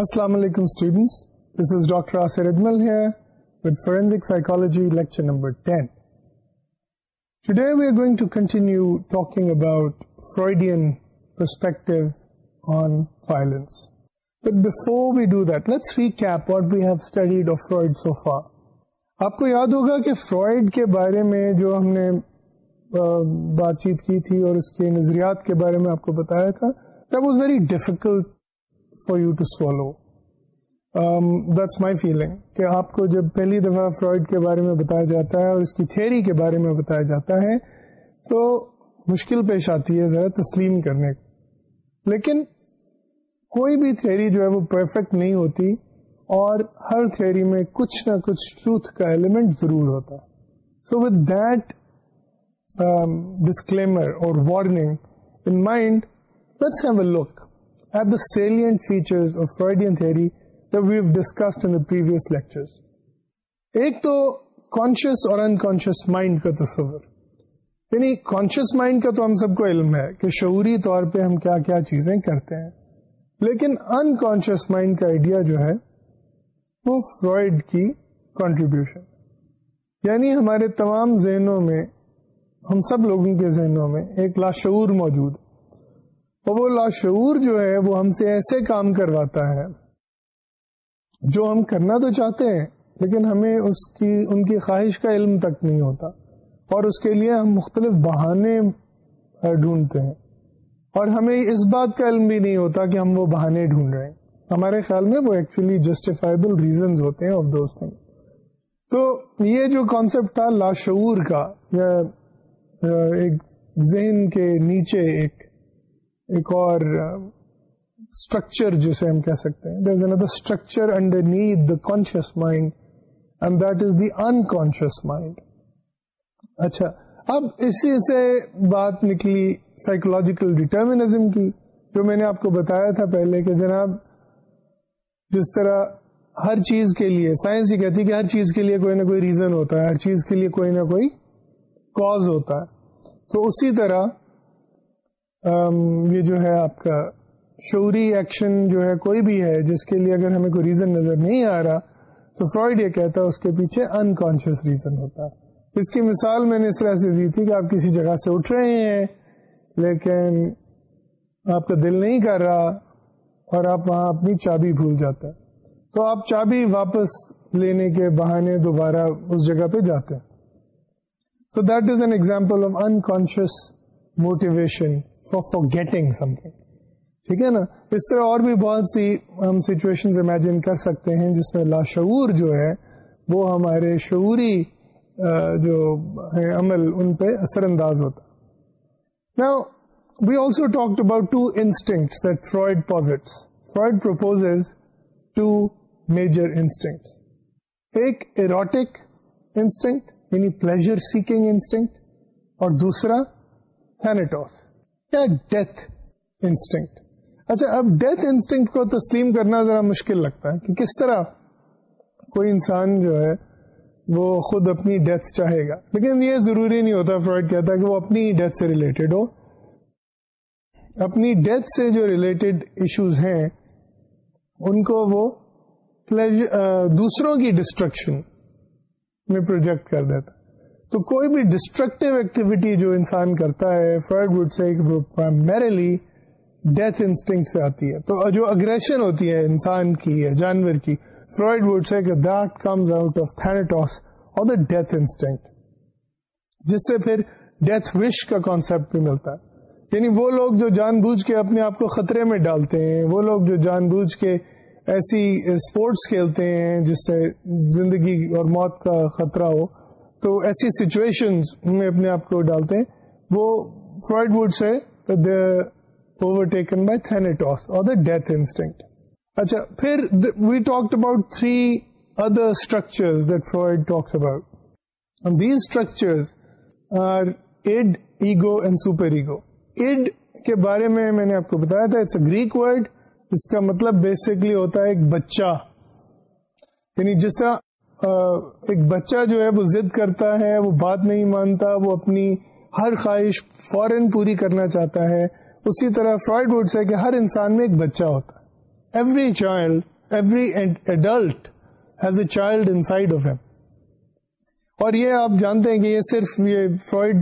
Assalamu alaikum students. This is Dr. Asir Idmal here with Forensic Psychology lecture number 10. Today we are going to continue talking about Freudian perspective on violence. But before we do that, let's recap what we have studied of Freud so far. آپ کو یاد ہوگا کہ fried کے بارے میں جو ہم نے بات چیت کی تھی اور اس کے نظریات کے بارے میں آپ کو بتایا تھا that was very difficult for you to solve that's my feeling کہ آپ کو جب پہلی دفعہ فرائڈ کے بارے میں بتایا جاتا ہے اور اس کی تھیری کے بارے میں بتایا جاتا ہے، تو مشکل پیش آتی ہے ذرا تسلیم کرنے لیکن کوئی بھی تھیری جو ہے وہ پرفیکٹ نہیں ہوتی اور ہر تھیری میں کچھ نہ کچھ ٹروتھ کا ایلیمنٹ ضرور ہوتا۔ ہے سو ود دیٹ ڈسکلیمر اور warning in mind let's have a look at the salient features of Freudian theory we've discussed in previous lecture ایک تو کانشیس اور انکانشیس مائنڈ کا تصور. یعنی کانشیس مائنڈ کا تو ہم سب کو علم ہے کہ شعوری طور پہ ہم کیا کیا چیزیں کرتے ہیں. لیکن انکانشیس مائنڈ کا آئیڈیا جو ہے وہ فرائڈ کی کنٹریبیوشن یعنی ہمارے تمام ذہنوں میں، ہم سب لوگوں کے ذہنوں میں ایک لاشعور موجود ہے. اور وہ لاشعور جو ہے وہ ہم سے ایسے کام کرواتا ہے جو ہم کرنا تو چاہتے ہیں، لیکن ہمیں اس کی، ان کی خواہش کا علم تک نہیں ہوتا۔ اور اس کے لیے ہم مختلف بہانے ڈھونڈتے ہیں۔ اور ہمیں اس بات کا علم بھی نہیں ہوتا کہ ہم وہ بہانے ڈھونڈ رہے ہیں۔ ہمارے خیال میں وہ ایکچولی جسٹیفائبل ریزنز ہوتے ہیں آف دوز تھنگ تو یہ جو کانسیپٹ تھا لاشعور کا یا ایک ذہن کے نیچے ایک ایک اور اسٹرکچر جسے ہم کہہ سکتے ہیں. There is structure underneath the conscious mind and that is the unconscious mind اچھا اب اسی سے بات نکلی سائیکولوجیکل ڈیٹرمنزم کی، جو میں نے آپ کو بتایا تھا پہلے کہ جناب، جس طرح ہر چیز کے لیے سائنس یہ کہتی ہے کہ ہر چیز کے لیے کوئی نہ کوئی ریزن ہوتا ہے، ہر چیز کے لیے کوئی نہ کوئی کاز ہوتا ہے۔ تو اسی طرح یہ جو ہے آپ کا شعوری ایکشن جو ہے کوئی بھی ہے، جس کے لیے اگر ہمیں کوئی ریزن نظر نہیں آ رہا، تو فرائڈ یہ کہتا ہے اس کے پیچھے انکانشیس ریزن ہوتا ہے۔ اس کی مثال میں نے اس طرح سے دی تھی کہ آپ کسی جگہ سے اٹھ رہے ہیں، لیکن آپ کا دل نہیں کر رہا اور آپ وہاں اپنی چابی بھول جاتے ہیں۔ تو آپ چابی واپس لینے کے بہانے دوبارہ اس جگہ پہ جاتے ہیں۔ So that is an example of unconscious motivation for for getting something ٹھیک ہے نا؟ اس طرح اور بھی بہت سی ہم سچویشن امیجن کر سکتے ہیں جس میں لاشعور جو ہے، وہ ہمارے شعوری جو ہے عمل، ان پہ اثر انداز ہوتا۔ نا we also talk about two instinct that Freud posits Freud propose two major instinct ایک ایروٹک انسٹنکٹ یعنی پلیزر سیکنگ انسٹنکٹ اور دوسرا تھینیٹوس یا ڈیتھ انسٹنکٹ اچھا اب ڈیتھ انسٹنگ کو تسلیم کرنا ذرا مشکل لگتا ہے کہ کس طرح کوئی انسان جو ہے وہ خود اپنی ڈیتھ چاہے گا۔ لیکن یہ ضروری نہیں ہوتا فرائڈ کہتا ہے کہ وہ اپنی ڈیتھ سے ریلیٹڈ ہو۔ اپنی ڈیتھ سے جو ریلیٹڈ ایشوز ہیں، ان کو وہ دوسروں کی ڈسٹرکشن میں پروجیکٹ کر دیتا تو کوئی بھی ڈسٹرکٹیو ایکٹیویٹی جو انسان کرتا ہے Freud would say primarily death instinct سے آتی ہے۔ تو جو اگریشن ہوتی ہے انسان کی یا جانور کی Freud would say that comes out of thanatos اور دا ڈیتھ انسٹنگ جس سے پھر ڈیتھ وش کا کانسیپٹ بھی ملتا ہے۔ یعنی وہ لوگ جو جان بوجھ کے اپنے آپ کو خطرے میں ڈالتے ہیں، وہ لوگ جو جان بوجھ کے ایسی اسپورٹس کھیلتے ہیں جس سے زندگی اور موت کا خطرہ ہو تو ایسی سچویشن میں اپنے آپ کو ڈالتے ہیں۔ وہ fried would say اوورٹیکن by Thanatos اور دا ڈیتھ انسٹنکٹ اچھا پھر we talk about three other structure that Freud talks about these structure are id ego and super ego id کے بارے میں میں نے آپ کو بتایا تھا اٹس اے گریک ورڈ اس کا مطلب بیسکلی ہوتا ہے ایک بچہ۔ یعنی جس طرح ایک بچہ جو ہے، وہ ضد کرتا ہے، وہ بات نہیں مانتا، وہ اپنی ہر خواہش فوراً پوری کرنا چاہتا ہے۔ اسی طرح فرائڈ وڈ سے کہ ہر انسان میں ایک بچہ ہوتا ہے۔ Every child, every adult has a child inside of him. اور یہ آپ جانتے ہیں کہ یہ صرف یہ فرائڈ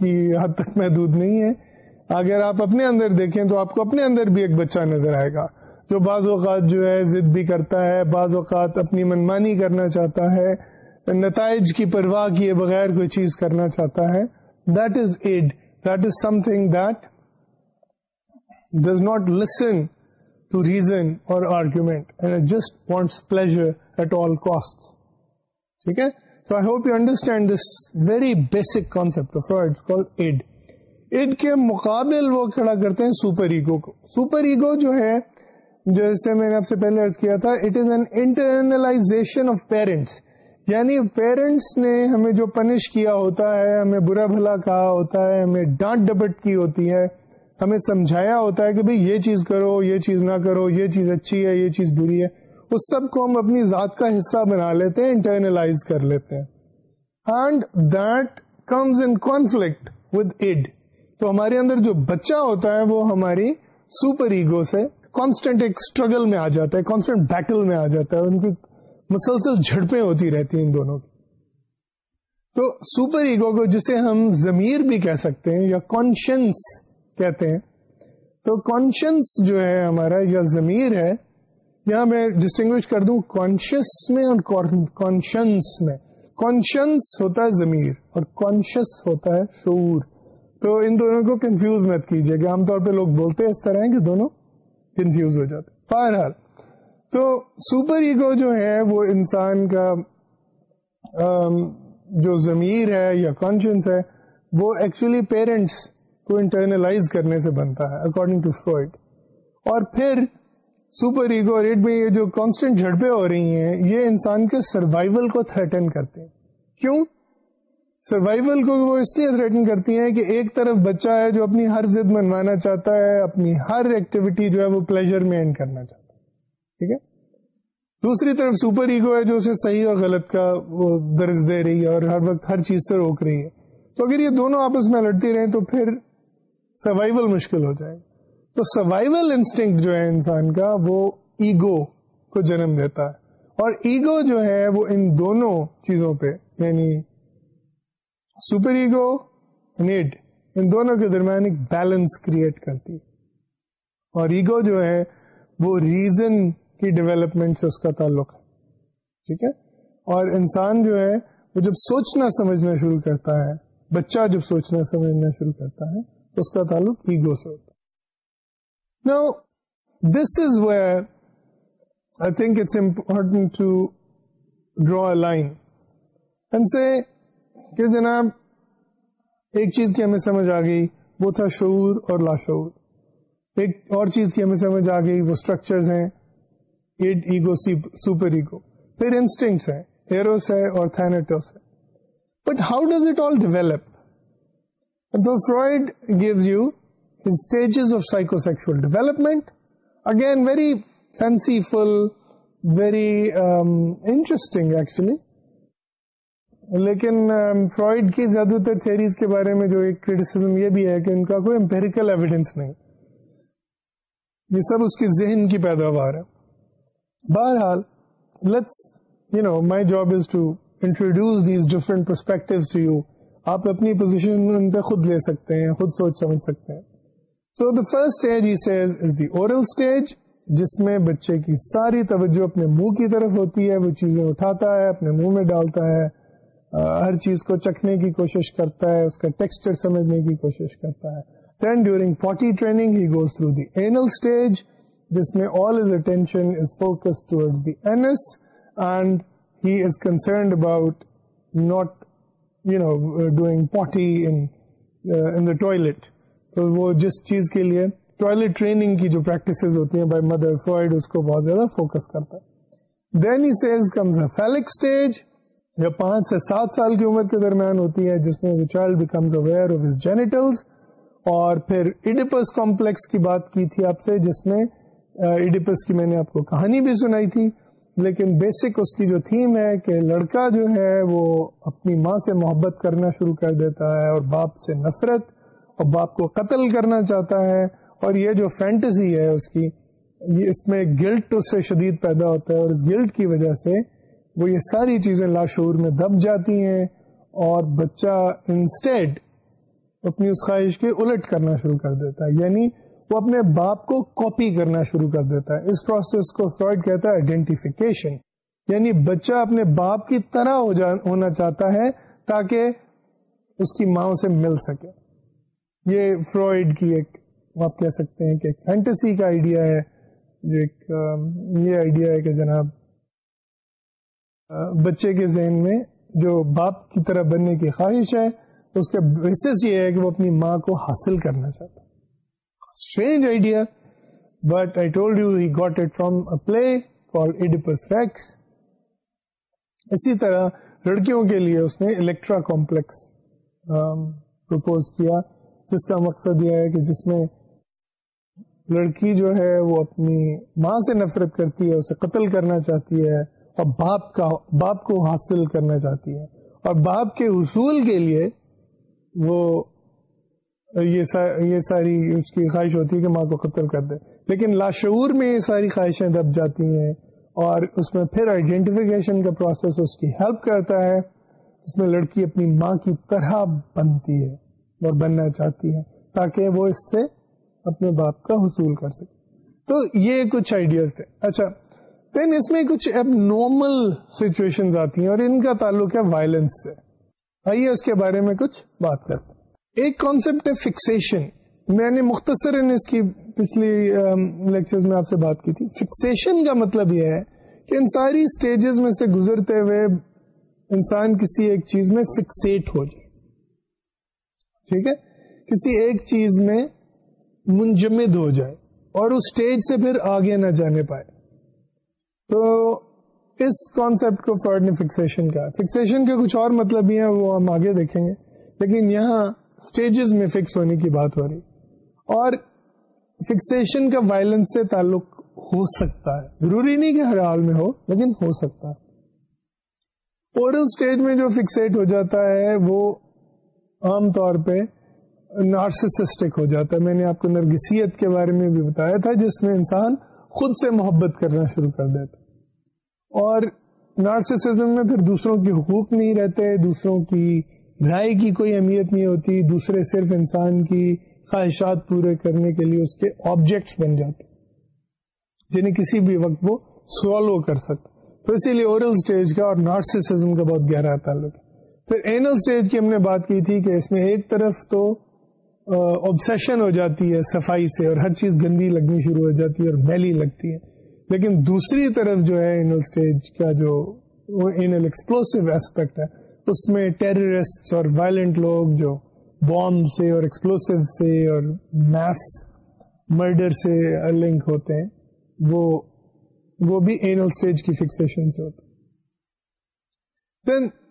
کی حد تک محدود نہیں ہے۔ اگر آپ اپنے اندر دیکھیں تو آپ کو اپنے اندر بھی ایک بچہ نظر آئے گا۔ جو بعض اوقات جو ہے ضد بھی کرتا ہے، بعض اوقات اپنی منمانی کرنا چاہتا ہے، نتائج کی پرواہ کیے بغیر کوئی چیز کرنا چاہتا ہے۔ That is id that is something that does not listen to reason اور argument just wants pleasure at all cost ٹھیک ہے؟ So I hope you understand this very basic concept id id کے مقابل وہ کھڑا کرتے ہیں سپر ایگو کو۔ سپر ایگو جو ہے جیسے میں نے آپ سے پہلے ارض کیا تھا it is an internalization of parents یعنی پیرنٹس نے ہمیں جو پنش کیا ہوتا ہے، ہمیں برا بھلا کہا ہوتا ہے، ہمیں ڈانٹ ڈپٹ کی ہوتی ہے، ہمیں سمجھایا ہوتا ہے کہ بھئی یہ چیز کرو، یہ چیز نہ کرو، یہ چیز اچھی ہے، یہ چیز بری ہے۔ اس سب کو ہم اپنی ذات کا حصہ بنا لیتے ہیں انٹرنلائز کر لیتے ہیں۔ And that comes in conflict with id تو ہمارے اندر جو بچہ ہوتا ہے، وہ ہماری سپر ایگو سے کانسٹنٹ ایک اسٹرگل میں آ جاتا ہے کانسٹنٹ بیٹل میں آ جاتا ہے ان کی مسلسل جھڑپیں ہوتی رہتی ہیں ان دونوں کی۔ تو سپر ایگو کو جسے ہم ضمیر بھی کہہ سکتے ہیں یا کانشنس کہتے ہیں، تو کانشنس جو ہے ہمارا یا ضمیر ہے، یہاں میں ڈسٹنگ کر دوں کانشیس میں اور کانشنس میں۔ کانشنس ہوتا ہے ضمیر اور کانشیس ہوتا ہے شعور۔ تو ان دونوں کو کنفیوز مت کیجیے کہ عام طور پہ لوگ بولتے اس طرح ہیں کہ دونوں کنفیوز ہو جاتے بہرحال، تو سپر ایگو جو ہے، وہ انسان کا جو ضمیر ہے یا کانشنس ہے، وہ ایکچولی پیرنٹس کو انٹرنلائز کرنے سے بنتا ہے اکارڈنگ ٹو فرائڈ اور پھر سپر ایگو ریٹ میں یہ جو کانسٹنٹ جھڑپیں ہو رہی ہیں، یہ انسان کے سروائول کو تھریٹن کرتے ہیں۔ کیوں؟ سروائول کو وہ اس لیے تھریٹن کرتی ہیں کہ ایک طرف بچہ ہے جو اپنی ہر ضد منوانا چاہتا ہے، اپنی ہر ایکٹیویٹی جو ہے وہ پلیزر میں اینڈ کرنا چاہتا ہے۔ ٹھیک ہے؟ دوسری طرف سپر ایگو ہے جو اسے صحیح اور غلط کا وہ درج دے رہی ہے اور ہر وقت ہر چیز سے روک رہی ہے۔ تو اگر یہ دونوں آپس میں لڑتی رہیں تو پھر سروائول مشکل ہو جائے۔ تو سروائول انسٹنگ جو ہے انسان کا وہ ایگو کو جنم دیتا ہے۔ اور ایگو جو ہے وہ ان دونوں چیزوں پہ یعنی سپر ایگو، نیڈ، ان دونوں کے درمیان ایک بیلنس کریٹ کرتی اور ایگو جو ہے، وہ ریزن کی ڈیولپمنٹ سے اس کا تعلق ہے۔ ٹھیک ہے؟ اور انسان جو ہے، وہ جب سوچنا سمجھنا شروع کرتا ہے، بچہ جب سوچنا سمجھنا شروع کرتا ہے، تو اس کا تعلق ایگو سے ہوتا ہے۔ نا this is where I think it's important to draw a line سے کہ جناب، ایک چیز کی ہمیں سمجھ آ گئی، وہ تھا شعور اور لاشعور۔ ایک اور چیز کی ہمیں سمجھ آ گئی، وہ اسٹرکچر ہیں۔ ایگو سپر ایگو پھر انسٹنگس ہیں۔ ایروس ہے اور تھینٹوس ہے۔ But how does it all develop تو Freud gives you stages of psychosexual development again very fanciful very interesting actually لیکن فرائڈ کی زیادہ تر تھیریز کے بارے میں جو ایک کریٹیسم یہ بھی ہے کہ ان کا کوئی امپیریکل ایویڈینس نہیں۔ یہ سب اس کی ذہن کی پیداوار ہے۔ بہرحال let's you know my job is to introduce these different perspective to you آپ اپنی پوزیشن ان پہ خود لے سکتے ہیں، خود سوچ سمجھ سکتے ہیں۔ So the first stage he says is the oral stage جس میں بچے کی ساری توجہ اپنے منہ کی طرف ہوتی ہے، وہ چیزیں اٹھاتا ہے، اپنے منہ میں ڈالتا ہے۔ ہر چیز کو چکھنے کی کوشش کرتا ہے، اس کا ٹیکسچر سمجھنے کی کوشش کرتا ہے۔ Then during potty training he goes through the anal stage جس میں all his attention is focus towards the anus and he is concerned about not you know doing potty in the toilet تو وہ جس چیز کے لیے toilet training کی جو پریکٹس ہوتی ہیں بائی مدر فرائڈ اس کو بہت زیادہ فوکس کرتا ہے۔ Then he says comes a phallic stage یا پانچ سے سات سال کی عمر کے درمیان ہوتی ہے، جس میں child becomes aware of his genitals اور پھر ایڈیپس کمپلیکس کی بات کی تھی آپ سے، جس میں ایڈیپس کی میں نے آپ کو کہانی بھی سنائی تھی۔ لیکن بیسک اس کی جو تھیم ہے کہ لڑکا جو ہے، وہ اپنی ماں سے محبت کرنا شروع کر دیتا ہے اور باپ سے نفرت اور باپ کو قتل کرنا چاہتا ہے۔ اور یہ جو فینٹزی ہے اس کی، یہ اس میں گلٹ اس سے شدید پیدا ہوتا ہے اور اس گلٹ کی وجہ سے وہ یہ ساری چیزیں لاشعور میں دب جاتی ہیں اور بچہ انسٹیڈ اپنی اس خواہش کے الٹ کرنا شروع کر دیتا ہے۔ یعنی وہ اپنے باپ کو کاپی کرنا شروع کر دیتا ہے۔ اس پروسیس کو فرائڈ کہتا ہے آئیڈینٹیفیکیشن یعنی بچہ اپنے باپ کی طرح ہو جا ہونا چاہتا ہے تاکہ اس کی ماں سے مل سکے۔ یہ فرائڈ کی ایک آپ کہہ سکتے ہیں کہ ایک فینٹسی کا آئیڈیا ہے۔ جو ایک یہ آئیڈیا ہے کہ جناب بچے کے ذہن میں جو باپ کی طرح بننے کی خواہش ہے، اس کا بیسس یہ ہے کہ وہ اپنی ماں کو حاصل کرنا چاہتا strange idea but I told you he got it from play call Oedipus Rex اسی طرح لڑکیوں کے لیے اس نے الیکٹرا کمپلیکس پرپوز کیا، جس کا مقصد یہ ہے کہ جس میں لڑکی جو ہے وہ اپنی ماں سے نفرت کرتی ہے، اسے قتل کرنا چاہتی ہے۔ اور باپ کا باپ کو حاصل کرنا چاہتی ہے۔ اور باپ کے حصول کے لیے وہ یہ ساری اس کی خواہش ہوتی ہے کہ ماں کو قتل کر دے۔ لیکن لاشعور میں یہ ساری خواہشیں دب جاتی ہیں اور اس میں پھر آئیڈینٹیفیکیشن کا پروسیس اس کی ہیلپ کرتا ہے۔ اس میں لڑکی اپنی ماں کی طرح بنتی ہے اور بننا چاہتی ہے تاکہ وہ اس سے اپنے باپ کا حصول کر سکے۔ تو یہ کچھ آئیڈیاز تھے۔ اچھا دین اس میں کچھ اب نارمل سچویشن آتی ہیں اور ان کا تعلق ہے وائلنس سے۔ آئیے اس کے بارے میں کچھ بات کرتے ہیں۔ ایک کانسیپٹ ہے فکسیشن میں نے مختصر اس کی پچھلی لیکچر میں آپ سے بات کی تھی۔ فکسیشن کا مطلب یہ ہے کہ ان ساری اسٹیجز میں سے گزرتے ہوئے انسان کسی ایک چیز میں فکسیٹ ہو جائے۔ ٹھیک ہے؟ کسی ایک چیز میں منجمد ہو جائے اور اس اسٹیج سے پھر آگے نہ جانے پائے۔ تو اس کانسیپٹ کو فرڈ نے فکسیشن کا فکسیشن کے کچھ اور مطلب بھی ہیں، وہ ہم آگے دیکھیں گے۔ لیکن یہاں اسٹیجز میں فکس ہونے کی بات ہو رہی۔ اور فکسیشن کا وائلنس سے تعلق ہو سکتا ہے۔ ضروری نہیں کہ ہر حال میں ہو، لیکن ہو سکتا ہے۔ اورل اسٹیج میں جو فکسیٹ ہو جاتا ہے، وہ عام طور پہ نارسسٹک ہو جاتا ہے۔ میں نے آپ کو نرگسیت کے بارے میں بھی بتایا تھا، جس میں انسان خود سے محبت کرنا شروع کر دیتا اور نارسسزم میں پھر دوسروں کے حقوق نہیں رہتے، دوسروں کی رائے کی کوئی اہمیت نہیں ہوتی، دوسرے صرف انسان کی خواہشات پورے کرنے کے لیے اس کے آبجیکٹس بن جاتے جنہیں کسی بھی وقت وہ سوالو کر سکتے تو اسی لیے اورل اسٹیج کا اور نارسسزم کا بہت گہرا تعلق ہے۔ پھر اینل اسٹیج کی ہم نے بات کی تھی کہ اس میں ایک طرف تو آبسیشن ہو جاتی ہے صفائی سے اور ہر چیز گندی لگنی شروع ہو جاتی ہے اور میلی لگتی ہے۔ لیکن دوسری طرف جو ہے انل اسٹیج کا جو انل ایکسپلوسو ایسپیکٹ ہے، اس میں ٹیررسٹ اور وائلنٹ لوگ جو بامب سے اور ایکسپلوسو سے اور میس مرڈر سے لنک ہوتے ہیں، وہ وہ بھی اینل اسٹیج کی فکسیشن سے ہوتے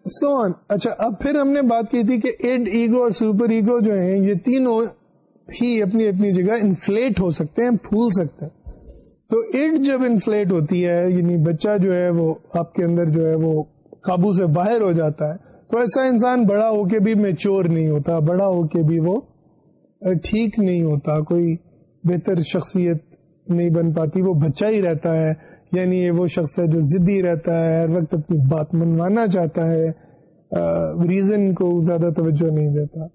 سون اچھا اب پھر ہم نے بات کی تھی کہ ایڈ ایگو اور سپر ایگو جو ہیں، یہ تینوں ہی اپنی اپنی جگہ انفلیٹ ہو سکتے ہیں، پھول سکتے ہیں۔ تو ایڈ جب انفلیٹ ہوتی ہے یعنی بچہ جو ہے، وہ آپ کے اندر جو ہے، وہ قابو سے باہر ہو جاتا ہے، تو ایسا انسان بڑا ہو کے بھی میچور نہیں ہوتا، بڑا ہو کے بھی وہ ٹھیک نہیں ہوتا، کوئی بہتر شخصیت نہیں بن پاتی، وہ بچہ ہی رہتا ہے۔ یعنی یہ وہ شخص ہے جو ضدی رہتا ہے، ہر وقت اپنی بات منوانا چاہتا ہے ریزن کو زیادہ توجہ نہیں دیتا۔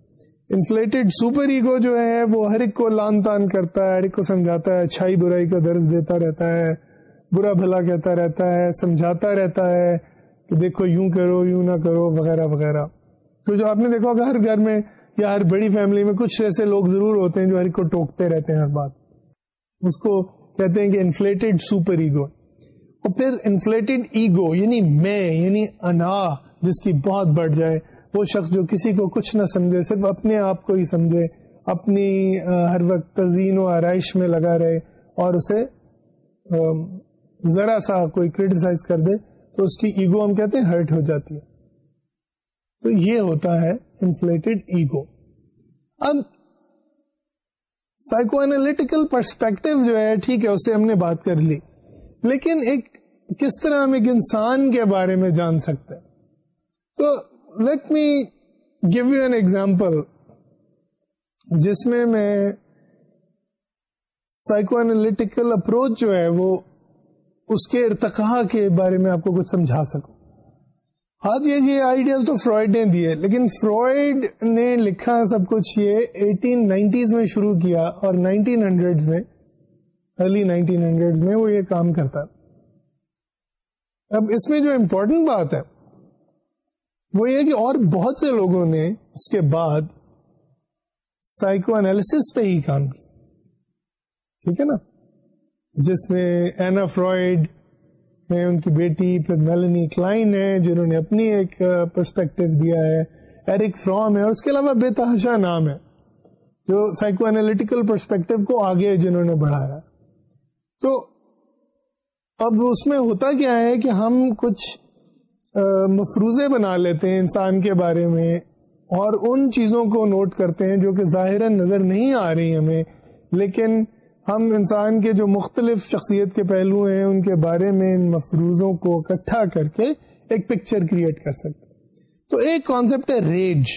انفلیٹڈ سپر ایگو جو ہے، وہ ہر ایک کو لان تان کرتا ہے، ہر ایک کو سمجھاتا ہے، اچھائی برائی کا درج دیتا رہتا ہے، برا بھلا کہتا رہتا ہے، سمجھاتا رہتا ہے کہ دیکھو یوں کرو، یوں نہ کرو، وغیرہ وغیرہ۔ تو جو آپ نے دیکھا ہوگا، ہر گھر میں یا ہر بڑی فیملی میں کچھ ایسے لوگ ضرور ہوتے ہیں جو ہر ایک کو ٹوکتے رہتے ہیں ہر بات۔ اس کو کہتے ہیں کہ انفلیٹڈ سپر ایگو اور پھر انفلیٹڈ ایگو یعنی میں یعنی انا، جس کی بہت بڑھ جائے، وہ شخص جو کسی کو کچھ نہ سمجھے، صرف اپنے آپ کو ہی سمجھے، اپنی ہر وقت تزئین و آرائش میں لگا رہے اور اسے ذرا سا کوئی کریٹیسائز کر دے، تو اس کی ایگو ہم کہتے ہیں ہرٹ ہو جاتی ہے۔ تو یہ ہوتا ہے انفلیٹڈ ایگو اب سائیکو اینالٹیکل پرسپیکٹو جو ہے، ٹھیک ہے اسے ہم نے بات کر لی۔ لیکن ایک کس طرح ہم ایک انسان کے بارے میں جان سکتے ہیں؟ تو let me give you an example جس میں میں سائیکو اینالٹیکل اپروچ جو ہے وہ اس کے ارتقا کے بارے میں آپ کو کچھ سمجھا سکوں۔ آج یہ کہ آئیڈیاز تو فرائڈ نے دیے، لیکن فرائڈ نے لکھا سب کچھ یہ ایٹین نائنٹیز میں شروع کیا اور نائنٹین ہنڈریڈ میں ارلی نائنٹین ہنڈریڈ میں وہ یہ کام کرتا اب اس میں جو امپورٹنٹ بات ہے، وہ یہ کہ اور بہت سے لوگوں نے اس کے بعد سائیکو انالیس پہ ہی کام کیا۔ ٹھیک ہے نا؟ جس میں اینا فرائڈ ہے، ان کی بیٹی، پھر میلنی کلائن ہے، جنہوں نے اپنی ایک پرسپیکٹو دیا ہے۔ ایرک فرام ہے، اور اس کے علاوہ بے تحاشا نام ہے، جو سائیکو اینالٹیکل پرسپیکٹو کو آگے جنہوں نے بڑھایا۔ تو اب اس میں ہوتا کیا ہے کہ ہم کچھ مفروضے بنا لیتے ہیں انسان کے بارے میں اور ان چیزوں کو نوٹ کرتے ہیں جو کہ ظاہر نظر نہیں آ رہی ہمیں، لیکن ہم انسان کے جو مختلف شخصیت کے پہلو ہیں، ان کے بارے میں ان مفروضوں کو اکٹھا کر کے ایک پکچر کریٹ کر سکتے تو ایک کانسیپٹ ہے ریج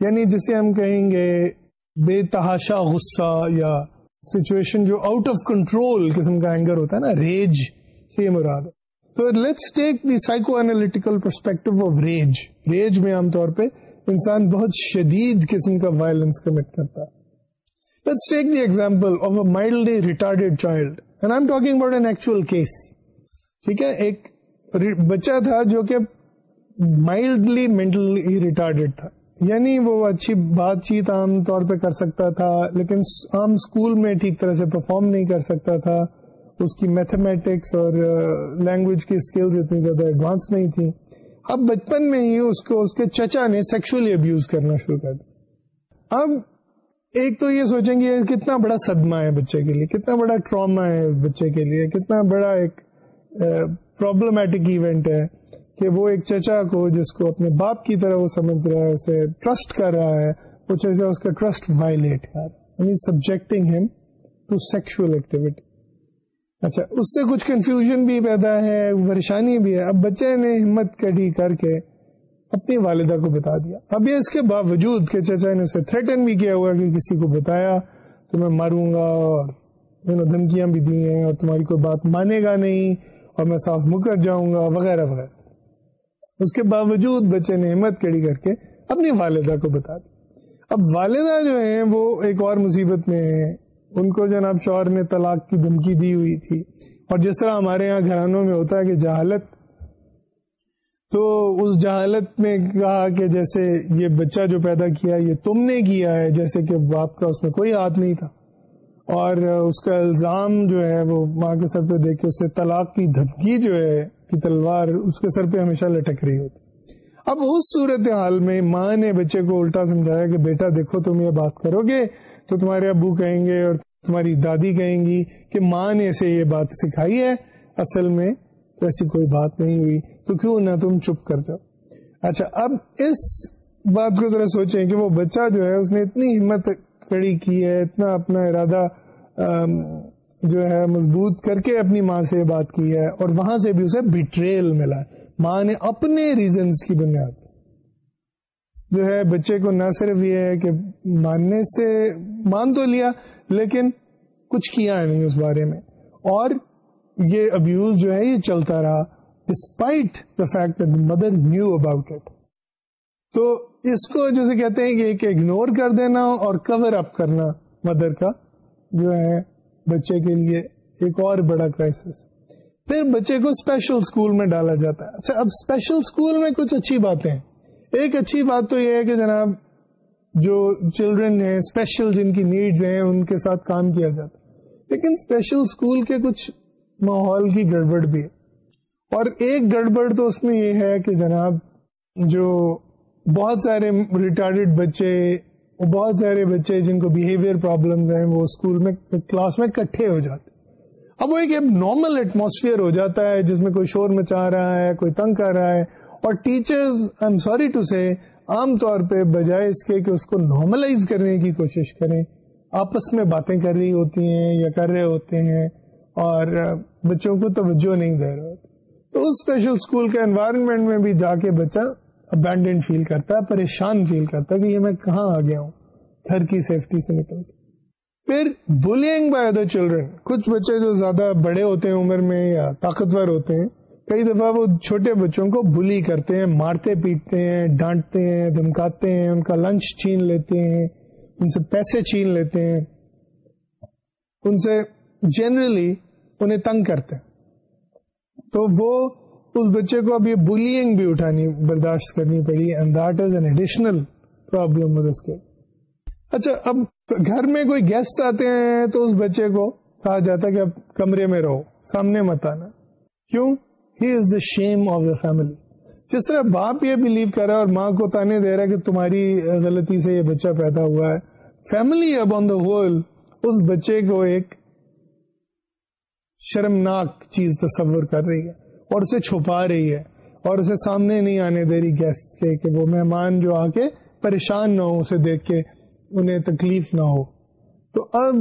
یعنی جسے ہم کہیں گے بے تحاشا غصہ یا سچویشن جو آؤٹ آف کنٹرول قسم کا اینگر ہوتا ہے نا ریج سے مراد تو let's take the psychoanalytical perspective of rage rage میں عام طور پہ انسان بہت شدید قسم کا وائلنس کمٹ کرتا ہے Let's take the example of a mildly retarded child. And I'm talking about an actual case. ٹھیک ہے، ایک بچہ تھا جو کہ مائلڈلی مینٹلی ریٹارڈیڈ تھا یعنی وہ اچھی بات چیت عام طور پہ کر سکتا تھا، لیکن عام اسکول میں ٹھیک طرح سے پرفارم نہیں کر سکتا تھا۔ اس کی میتھمیٹکس اور لینگویج کی اسکلز اتنی زیادہ ایڈوانس نہیں تھی اب بچپن میں ہی اس کو اس کے چچا نے سیکشلی ابیوز کرنا شروع کر دیا۔ اب ایک تو یہ سوچیں گے کتنا بڑا صدمہ ہے بچے کے لیے، کتنا بڑا ٹراما ہے بچے کے لیے، کتنا بڑا ایک پرابلمٹک ایونٹ ہے۔ کہ وہ ایک چچا کو جس کو اپنے باپ کی طرح وہ سمجھ رہا ہے، اسے ٹرسٹ کر رہا ہے، وہ چچا اس کا ٹرسٹ وائلیٹ کر یعنی سبجیکٹنگ ہم ٹو سیکشل ایکٹیویٹی اچھا اس سے کچھ کنفیوژن بھی پیدا ہے، پریشانی بھی ہے۔ اب بچے نے ہمت کڑی کر کے اپنی والدہ کو بتا دیا۔ اب یہ اس کے باوجود کہ چچا نے اسے تھریٹن بھی کیا ہوا کہ کسی کو بتایا تو میں ماروں گا اور دھمکیاں بھی دی ہیں اور تمہاری کوئی بات مانے گا نہیں اور میں صاف مکر جاؤں گا، وغیرہ وغیرہ۔ اس کے باوجود بچے نے ہمت کڑی کر کے اپنی والدہ کو بتا دیا اب والدہ جو ہیں، وہ ایک اور مصیبت میں ہیں۔ ان کو جناب شوہر نے طلاق کی دھمکی دی ہوئی تھی۔ اور جس طرح ہمارے یہاں گھرانوں میں ہوتا ہے کہ جہالت، تو اس جہالت میں کہا کہ جیسے یہ بچہ جو پیدا کیا، یہ تم نے کیا ہے، جیسے کہ باپ کا اس میں کوئی ہاتھ نہیں تھا۔ اور اس کا الزام جو ہے، وہ ماں کے سر پہ دیکھ کے اسے طلاق کی دھمکی جو ہے کی تلوار اس کے سر پہ ہمیشہ لٹک رہی ہوتی۔ اب اس صورت حال میں ماں نے بچے کو الٹا سمجھایا کہ بیٹا دیکھو تم یہ بات کرو گے تو تمہارے ابو کہیں گے اور تمہاری دادی کہیں گی کہ ماں نے اسے یہ بات سکھائی ہے۔ اصل میں ایسی کوئی بات نہیں ہوئی۔ تو کیوں نہ تم چپ کر جاؤ۔ اچھا اب اس بات کو ذرا سوچیں کہ وہ بچہ جو ہے اس نے اتنی ہمت کڑی کی ہے، اتنا اپنا ارادہ جو ہے مضبوط کر کے اپنی ماں سے بات کی ہے اور وہاں سے بھی اسے بٹریل ملا۔ ہے ماں نے اپنے ریزنس کی بنیاد۔ جو ہے بچے کو نہ صرف یہ ہے کہ ماننے سے مان تو لیا، لیکن کچھ کیا نہیں اس بارے میں۔ اور یہ ابیوز جو ہے یہ چلتا رہا despite the fact mother knew about it تو اس کو جیسے کہتے ہیں کہ ایک اگنور کر دینا اور کور اپ کرنا مدر کا جو ہے بچے کے لیے ایک اور بڑا کرائسس پھر بچے کو اسپیشل اسکول میں ڈالا جاتا ہے. اچھا اب اسپیشل اسکول میں کچھ اچھی باتیں. ہیں ایک اچھی بات تو یہ ہے کہ جناب، جو چلڈرن ہیں اسپیشل جن کی نیڈز ہیں، ان کے ساتھ کام کیا جاتا ہے. لیکن اسپیشل اسکول کے کچھ ماحول کی گڑبڑ بھی ہے. اور ایک گڑبڑ تو اس میں یہ ہے کہ جناب، جو بہت سارے ریٹارڈیڈ بچے بہت سارے بچے جن کو بہیویئر پرابلم ہیں، وہ اسکول میں کلاس میں کٹھے ہو جاتے اب وہ ایک نارمل ایٹموسفیئر ہو جاتا ہے، جس میں کوئی شور مچا رہا ہے، کوئی تنگ کر رہا ہے۔ اور teachers I am sorry to say عام طور پہ بجائے اس کے کہ اس کو نارملائز کرنے کی کوشش کریں۔ آپس میں باتیں کر رہی ہوتی ہیں یا کر رہے ہوتے ہیں اور بچوں کو توجہ نہیں دے رہے تو اس اسپیشل اسکول کے انوائرمنٹ میں بھی جا کے بچہ ابینڈنٹ فیل کرتا ہے، پریشان فیل کرتا ہے کہ یہ میں کہاں آ گیا ہوں؟ گھر کی سیفٹی سے نکل کے۔ پھر بلینگ بائی ادر چلڈرن کچھ بچے جو زیادہ بڑے ہوتے ہیں عمر میں یا طاقتور ہوتے ہیں، کئی دفعہ وہ چھوٹے بچوں کو بلی کرتے ہیں، مارتے پیٹتے ہیں، ڈانٹتے ہیں، دھمکاتے ہیں، ان کا لنچ چھین لیتے ہیں، ان سے پیسے چھین لیتے ہیں۔ ان سے جنرلی انہیں تنگ کرتے ہیں۔ تو وہ اس بچے کو اب یہ بلینگ بھی اٹھانی، برداشت کرنی پڑی and that is an additional problem اچھا اب گھر میں کوئی گیسٹ آتے ہیں تو اس بچے کو کہا جاتا ہے کہ اب کمرے میں رہو، سامنے مت آنا۔ کیوں؟ ہی از دا شیم آف دا فیملی جس طرح باپ یہ بلیو کر رہا ہے اور ماں کو تانے دے رہا ہے کہ تمہاری غلطی سے یہ بچہ پیدا ہوا ہے۔ فیملی اب آن دا ہول اس بچے کو ایک شرمناک چیز تصور کر رہی ہے۔ اور اسے چھپا رہی ہے اور اسے سامنے نہیں آنے دے رہی گیسٹ کے کہ وہ مہمان جو آ کے پریشان نہ ہو، اسے دیکھ کے انہیں تکلیف نہ ہو۔ تو اب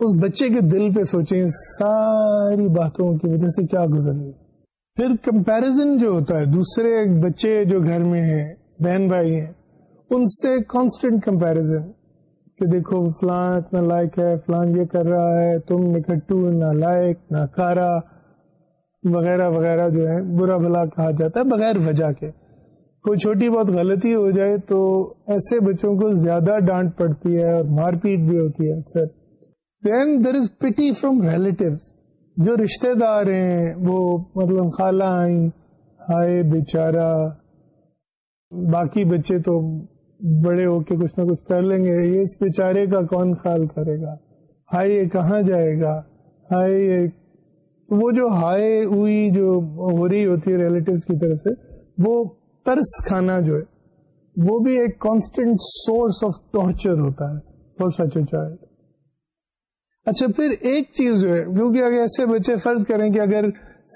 اس بچے کے دل پہ سوچیں ساری باتوں کی وجہ سے کیا گزر گئی پھر کمپیرزن جو ہوتا ہے، دوسرے بچے جو گھر میں ہیں، بہن بھائی ہیں، ان سے کانسٹنٹ کمپیرزن کہ دیکھو، فلاں اتنا لائق ہے، فلاں یہ کر رہا ہے، تم نکٹو نہ لائق نہ کارا۔ وغیرہ وغیرہ جو ہے برا بھلا کہا جاتا ہے، بغیر وجہ کے۔ کوئی چھوٹی بہت غلطی ہو جائے تو ایسے بچوں کو زیادہ ڈانٹ پڑتی ہے اور مار پیٹ بھی ہوتی ہے اکثر۔ دین دیر از پٹی فروم ریلیٹو جو رشتے دار ہیں، وہ مطلب خالہ آئی ہائے بیچارہ۔ باقی بچے تو بڑے ہو کے کچھ نہ کچھ کر لیں گے، یہ اس بیچارے کا کون خیال کرے گا؟ ہائے، یہ کہاں جائے گا؟ ہائے، یہ وہ جو ہائے ہوئی جو ہو رہی ہوتی ہے ریلیٹو کی طرف سے، وہ ترس کھانا جو ہے، وہ بھی ایک کانسٹنٹ سورس آف ٹارچر ہوتا ہے فار سچ اے چائلڈ اچھا پھر ایک چیز جو ہے، کیونکہ اگر ایسے بچے فرض کریں کہ اگر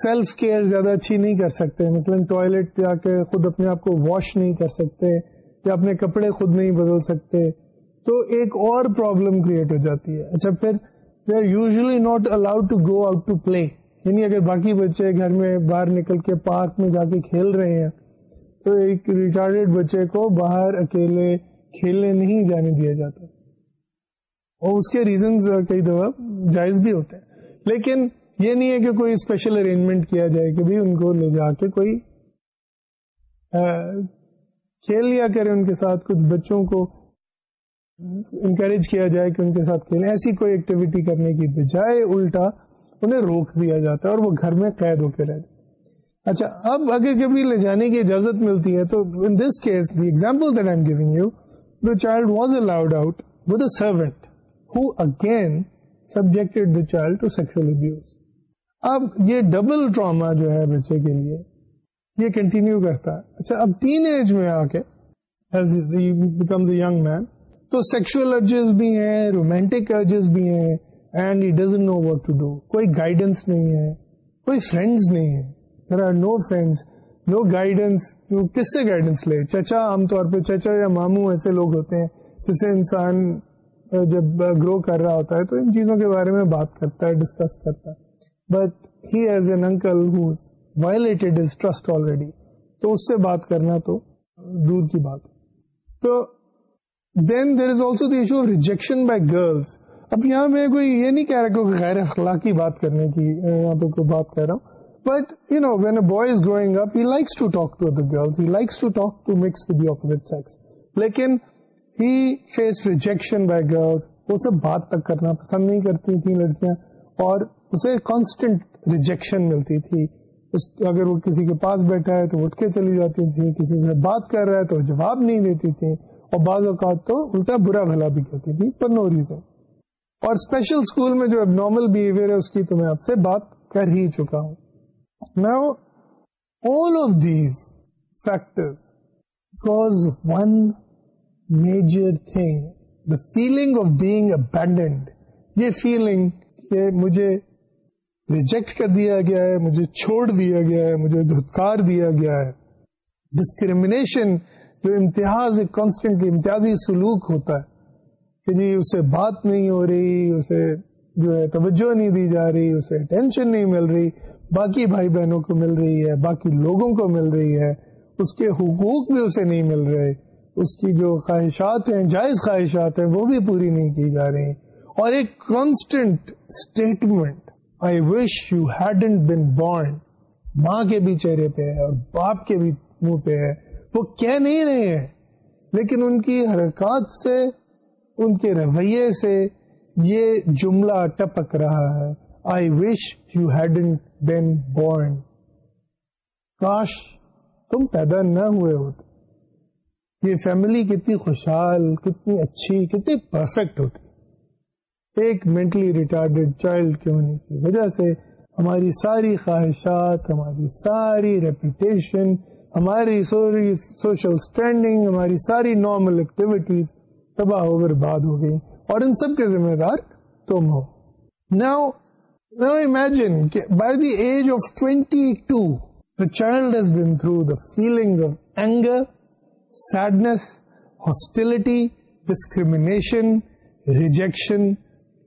سیلف کیئر زیادہ اچھی نہیں کر سکتے، مثلا ٹوائلٹ جا کے خود اپنے آپ کو واش نہیں کر سکتے، یا اپنے کپڑے خود نہیں بدل سکتے، تو ایک اور پرابلم کریٹ ہو جاتی ہے۔ اچھا پھر they are usually not allowed to go out to play یعنی اگر باقی بچے گھر میں باہر نکل کے پارک میں جا کے کھیل رہے ہیں، تو ایک ریٹارڈیڈ بچے کو باہر اکیلے کھیلنے نہیں جانے دیا جاتا۔ اور اس کے ریزنز کئی دفعہ جائز بھی ہوتے ہیں۔ لیکن یہ نہیں ہے کہ کوئی اسپیشل ارینجمنٹ کیا جائے کہ بھی ان کو لے جا کے کوئی کھیل لیا کرے ان کے ساتھ، کچھ بچوں کو انکریج کیا جائے کہ ان کے ساتھ کھیلیں۔ ایسی کوئی ایکٹیویٹی کرنے کی بجائے الٹا انہیں روک دیا جاتا ہے اور وہ گھر میں قید ہو کے رہتے اچھا اب اگر کبھی لے جانے کی اجازت ملتی ہے تو in this case the example that I am giving you the child was allowed out with a servant who again subjected the child to sexual abuse اب یہ ڈبل ٹراما جو ہے بچے کے لیے، یہ کنٹینیو کرتا ہے۔ اچھا اب تین ایج میں آ کے بیکم دا یگ مین تو سیکشل ارجز بھی ہیں رومانٹک ارجز بھی ہیں۔ And he doesn't know what to do. کوئی گائیڈنس نہیں ہے، کوئی فرینڈس نہیں ہے۔ There are no friends no guidance کس سے گائیڈنس لے؟ چچا عام طور پہ چچا یا ماموں ایسے لوگ ہوتے ہیں جس سے انسان جب گرو کر رہا ہوتا ہے تو ان چیزوں کے بارے میں بات کرتا ہے ڈسکس کرتا ہے۔ But he has an uncle who violated his trust already تو اس سے بات کرنا تو دور کی بات۔ تو then there is also the issue of rejection by girls اب یہاں میں کوئی یہ نہیں کہہ رہا کہ غیر اخلاقی بات کرنے کی یہاں پہ کوئی بات کہہ رہا ہوں۔ But you know when a boy is growing up he likes to talk to other girls he likes to talk to mix with the opposite sex لیکن he face rejection by girls اسے بات تک کرنا پسند نہیں کرتی تھی لڑکیاں، اور اسے کانسٹنٹ ریجیکشن ملتی تھی۔ اس، اگر وہ کسی کے پاس بیٹھا ہے تو اٹھ کے چلی جاتی تھی کسی سے بات کر رہا ہے تو جواب نہیں دیتی تھی اور بعض اوقات تو الٹا برا بھلا بھی کہتی تھی فار نو ریزن اور اسپیشل اسکول میں جو اب نارمل بہیویئر ہے اس کی تو میں آپ سے بات کر ہی چکا ہوں. Now, all of these factors cause one major thing, the feeling of being abandoned. یہ فیلنگ کہ مجھے ریجیکٹ کر دیا گیا ہے مجھے چھوڑ دیا گیا ہے مجھے دھتکار دیا گیا ہے. ڈسکریمنیشن جو امتیاز کانسٹنٹلی امتیازی سلوک ہوتا ہے. کہ جی اسے بات نہیں ہو رہی، اسے جو ہے توجہ نہیں دی جا رہی، اسے ٹینشن نہیں مل رہی۔ باقی بھائی بہنوں کو مل رہی ہے، باقی لوگوں کو مل رہی ہے۔ اس کے حقوق بھی اسے نہیں مل رہے۔ اس کی جو خواہشات ہیں، جائز خواہشات ہیں، وہ بھی پوری نہیں کی جا رہی۔ اور ایک constant statement I wish you hadn't been born ماں کے بھی چہرے پہ ہے اور باپ کے بھی منہ پہ ہے۔ وہ کہہ نہیں رہے ہیں، لیکن ان کی حرکات سے ان کے رویے سے یہ جملہ ٹپک رہا ہے۔ I wish you hadn't been born کاش تم پیدا نہ ہوئے ہوتے۔ یہ فیملی کتنی خوشحال، کتنی اچھی، کتنی پرفیکٹ ہوتی۔ ایک مینٹلی ریٹارڈیڈ چائلڈ کے ہونے کی وجہ سے ہماری ساری خواہشات، ہماری ساری ریپوٹیشن ہماری سوشل اسٹینڈنگ ہماری ساری نارمل ایکٹیویٹیز تباہ ہو برباد ہو گئی۔ اور ان سب کے ذمہ دار تم ہو۔ Now now imagine by the age of twenty two the child has been through the feeling of anger sadness hostility discrimination rejection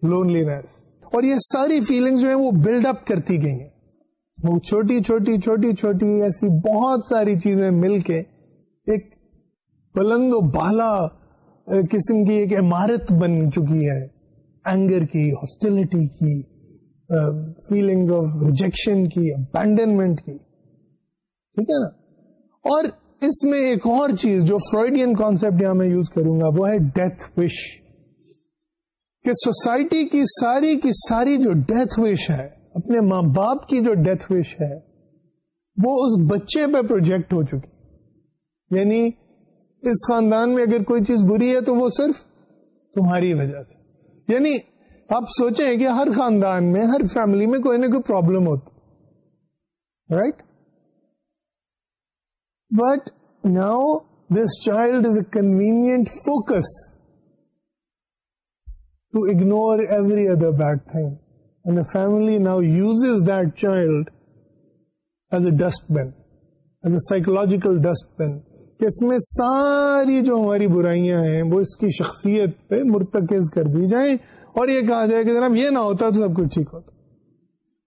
loneliness اور یہ ساری فیلنگس جو ہیں وہ بلڈ اپ کرتی گئی ہیں۔ وہ چھوٹی چھوٹی چھوٹی چھوٹی ایسی بہت ساری چیزیں مل کے ایک بلند و بالا قسم کی ایک عمارت بن چکی ہے اینگر کی ہاسٹیلٹی کی فیلنگ آف ریجیکشن کی ابینڈنمنٹ کی۔ ٹھیک ہے نا؟ اور اس میں ایک اور چیز جو فرائڈین کانسپٹ یہاں میں یوز کروں گا، وہ ہے ڈیتھ وش کہ سوسائٹی کی ساری کی ساری جو ڈیتھ وش ہے، اپنے ماں باپ کی جو ڈیتھ وش ہے، وہ اس بچے پہ پروجیکٹ ہو چکی۔ یعنی اس خاندان میں اگر کوئی چیز بری ہے تو وہ صرف تمہاری وجہ سے۔ یعنی آپ سوچیں کہ ہر خاندان میں، ہر فیملی میں کوئی نہ کوئی پرابلم ہوتی۔ Right but now this child is a convenient focus to ignore every other bad thing and a family now uses that child as a dustbin as a psychological dustbin کہ اس میں ساری جو ہماری برائیاں ہیں وہ اس کی شخصیت پہ مرتکز کر دی جائیں اور یہ کہا جائے کہ جناب یہ نہ ہوتا تو سب کچھ ٹھیک ہوتا۔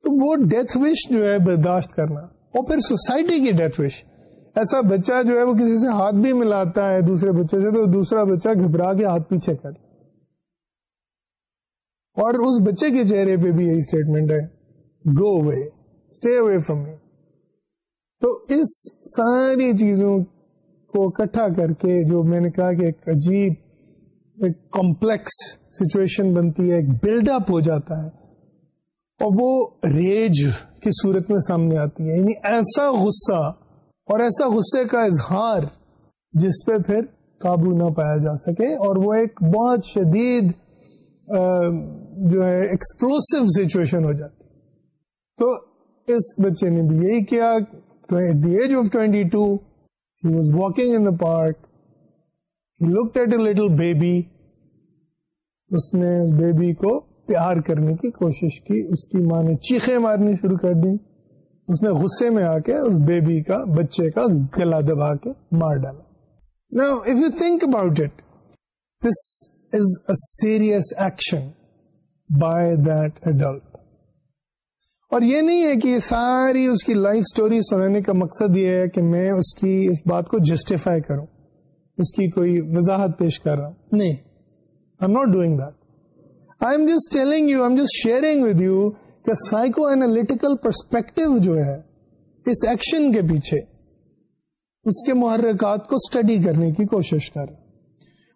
تو وہ ڈیتھ وش جو ہے برداشت کرنا، اور پھر سوسائٹی کی ڈیتھ وش ایسا بچہ جو ہے وہ کسی سے ہاتھ بھی ملاتا ہے دوسرے بچے سے، تو دوسرا بچہ گھبرا کے ہاتھ پیچھے کر۔ اور اس بچے کے چہرے پہ بھی یہی اسٹیٹمنٹ ہے گو اوے اسٹے اوے فروم می تو اس ساری چیزوں کو اکٹھا کر کے جو میں نے کہا کہ ایک عجیب، ایک کمپلیکس سچویشن بنتی ہے، ایک بلڈ اپ ہو جاتا ہے، اور وہ ریج کی صورت میں سامنے آتی ہے۔ یعنی ایسا غصہ اور ایسا غصے کا اظہار جس پہ پھر قابو نہ پایا جا سکے، اور وہ ایک بہت شدید جو ہے ایکسپلوسو سچویشن ہو جاتی۔ تو اس بچے نے بھی یہی کیا at the age of twenty two he was walking in the park look at a little baby اس نے بیبی کو پیار کرنے کی کوشش کی. اس کی ماں نے چیخیں مارنی شروع کر دی اس نے غصے میں آ کے اس بیبی کا، بچے کا گلا دبا کے مار ڈالا. نا if you think about it this is a serious action by that adult اور یہ نہیں ہے کہ ساری اس کی لائف سٹوری سنانے کا مقصد یہ ہے کہ میں اس کی اس بات کو جسٹیفائی کروں، اس کی کوئی وضاحت پیش کر رہا ہوں۔ نہیں I am not doing that I am just telling you am just sharing with you کہ سائیکو اینالٹیکل پرسپیکٹو جو ہے، اس ایکشن کے پیچھے اس کے محرکات کو اسٹڈی کرنے کی کوشش کر رہا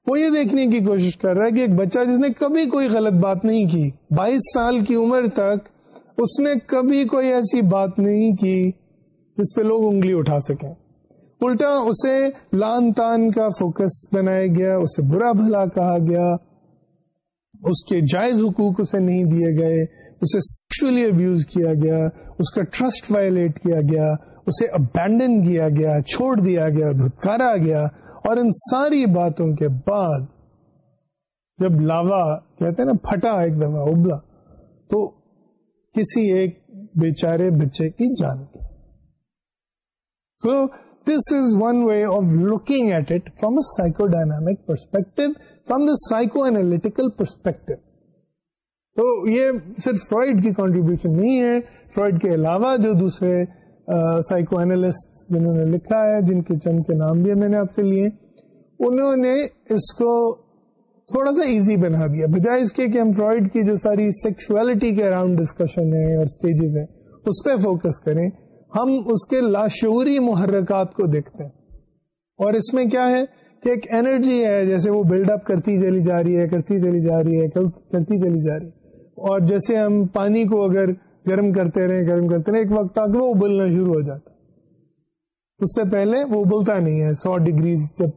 وہ یہ دیکھنے کی کوشش کر رہا ہے کہ ایک بچہ جس نے کبھی کوئی غلط بات نہیں کی، بائیس سال کی عمر تک اس نے کبھی کوئی ایسی بات نہیں کی جس پہ لوگ انگلی اٹھا سکیں۔ الٹا اسے لان تان کا فوکس بنایا گیا، اسے برا بھلا کہا گیا۔ اس کے جائز حقوق اسے نہیں دیے گئے، اسے سیکچولی ابیوز کیا گیا، اس کا ٹرسٹ وائلیٹ کیا گیا، اسے ابینڈن کیا گیا، چھوڑ دیا گیا، دھتکارا گیا۔ اور ان ساری باتوں کے بعد جب لاوا کہتے ہیں نا، پھٹا ایک دفعہ، ابلا، تو کسی ایک بیچارے بچے کی جان کی۔ So this is one way of looking at it from a psychodynamic perspective from the psychoanalytical perspective تو یہ صرف فرائڈ کی کانٹریبیوشن نہیں ہے۔ فرائڈ کے علاوہ جو دوسرے سائیکو اینالسٹ جنہوں نے لکھا ہے، جن کے چند کے نام بھی میں نے آپ سے لیے، انہوں نے اس کو تھوڑا سا ایزی بنا دیا، بجائے اس کے کہ ہم فرائڈ کی جو ساری سیکچولیٹی کے اراؤنڈ ڈسکشن ہے اور اسٹیجز ہیں، اس پہ فوکس کریں۔ ہم اس کے لاشعوری محرکات کو دیکھتے ہیں۔ اور اس میں کیا ہے کہ ایک انرجی ہے، جیسے وہ بلڈ اپ کرتی چلی جا رہی ہے، کرتی چلی جا رہی ہے، کرتی چلی جا رہی ہے۔ اور جیسے ہم پانی کو اگر گرم کرتے رہے گرم کرتے رہے ایک وقت آ وہ ابلنا شروع ہو جاتا اس سے پہلے وہ ابلتا نہیں ہے، سو ڈگریز جب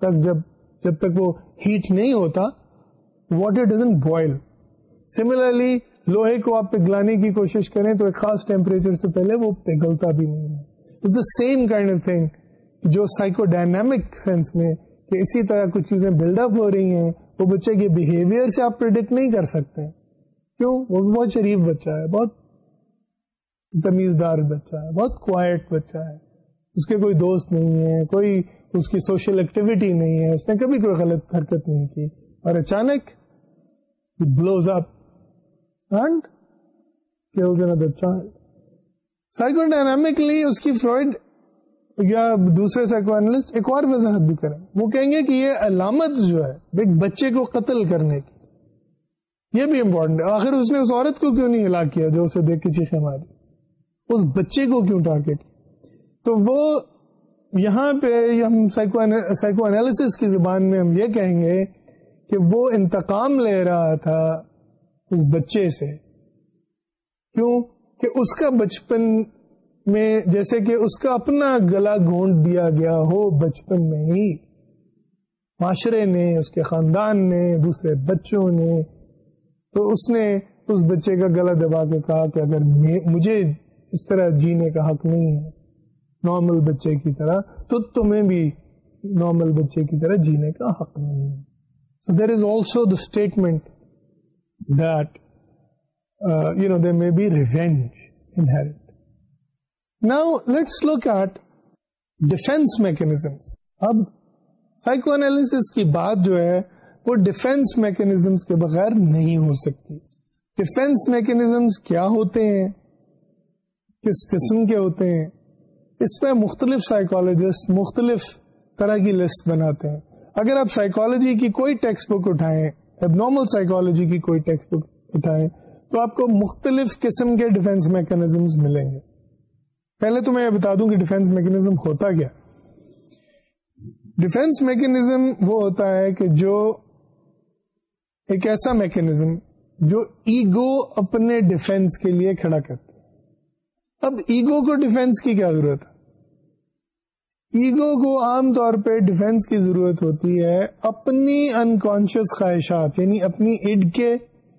تک جب جب تک وہ ہیٹ نہیں ہوتا واٹر ڈزن بوائل سملرلی لوہے کو آپ پگلانے کی کوشش کریں تو ایک خاص ٹیمپریچر سے پہلے وہ پگھلتا بھی نہیں ہے۔ It's the same kind of thing جو سائیکو ڈائنامک سینس میں کہ اسی طرح کچھ چیزیں بلڈ اپ ہو رہی ہیں، وہ بچے کے بہیویئر سے آپ پرڈکٹ نہیں کر سکتے۔ کیوں؟ وہ بہت شریف بچہ ہے، بہت تمیزدار بچہ ہے، بہت کوائٹ بچہ ہے۔ اس کے کوئی دوست نہیں ہے، کوئی اس کی سوشل ایکٹیویٹی نہیں ہے، اس نے کبھی کوئی غلط حرکت نہیں کی۔ اور اچانک blows up and another child psychodynamically اس کی فرائڈ یا دوسرے سائیکو اینالسٹ ایک اور وضاحت بھی کریں۔ وہ کہیں گے کہ یہ علامت جو ہے ایک بچے کو قتل کرنے کی۔ یہ بھی امپورٹنٹ ہے۔ آخر اس نے اس عورت کو کیوں نہیں ہلاک کیا جو اسے دیکھ کے چیخیں ماری اس بچے کو کیوں ٹارگیٹ تو وہ یہاں پہ ہم سائیکو انالیس کی زبان میں ہم یہ کہیں گے کہ وہ انتقام لے رہا تھا اس بچے سے۔ کیوں؟ کہ اس کا بچپن میں جیسے کہ اس کا اپنا گلا گھونٹ دیا گیا ہو بچپن میں ہی۔ معاشرے نے، اس کے خاندان نے، دوسرے بچوں نے۔ تو اس نے اس بچے کا گلا دبا کے کہا کہ اگر مجھے اس طرح جینے کا حق نہیں ہے۔ نارمل بچے کی طرح، تو تمہیں بھی نارمل بچے کی طرح جینے کا حق نہیں ہے۔ So there is also the statement that you know they may be revenge inherit now let's look at defence mechanisms اب سائیکو اینالس کی بات جو ہے، وہ ڈیفینس میکنیزمس کے بغیر نہیں ہو سکتی۔ ڈیفینس میکنیزمس کیا ہوتے ہیں؟ کس قسم کے ہوتے ہیں؟ اس پہ مختلف سائیکولوجسٹ مختلف طرح کی لسٹ بناتے ہیں۔ اگر آپ سائیکولوجی کی کوئی ٹیکسٹ بک اٹھائیں اب نارمل سائیکولوجی کی کوئی ٹیکسٹ بک اٹھائیں، تو آپ کو مختلف قسم کے ڈیفینس میکنیزم ملیں گے۔ پہلے تو میں یہ بتا دوں کہ ڈیفینس میکنیزم ہوتا کیا۔ ڈیفینس میکنیزم وہ ہوتا ہے کہ جو ایک ایسا میکنیزم جو ایگو اپنے ڈیفینس کے لیے کھڑا کرتا اب ایگو کو ڈیفینس کی کیا ضرورت ہے؟ ایگو کو عام طور پہ ڈیفینس کی ضرورت ہوتی ہے اپنی انکانشیس خواہشات یعنی اپنی اڈ کے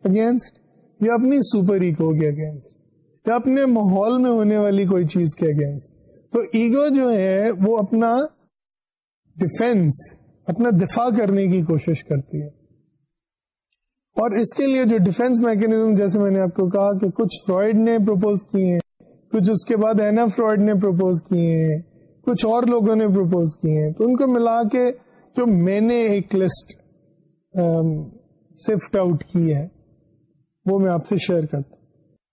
اگینسٹ یا اپنی سپر ایگو کے اگینسٹ یا اپنے ماحول میں ہونے والی کوئی چیز کے اگینسٹ تو ایگو جو ہے وہ اپنا ڈیفینس، اپنا دفاع کرنے کی کوشش کرتی ہے۔ اور اس کے لیے جو ڈیفینس میکینزم جیسے میں نے آپ کو کہا کہ کچھ فرائڈ نے پروپوز کیے ہیں کچھ اس کے بعد اینا فرائڈ نے پروپوز کیے ہیں، کچھ اور لوگوں نے پروپوز کیے ہیں۔ تو ان کو ملا کے جو میں نے ایک لسٹ سفٹ آؤٹ کی ہے، وہ میں آپ سے شیئر کرتا ہوں۔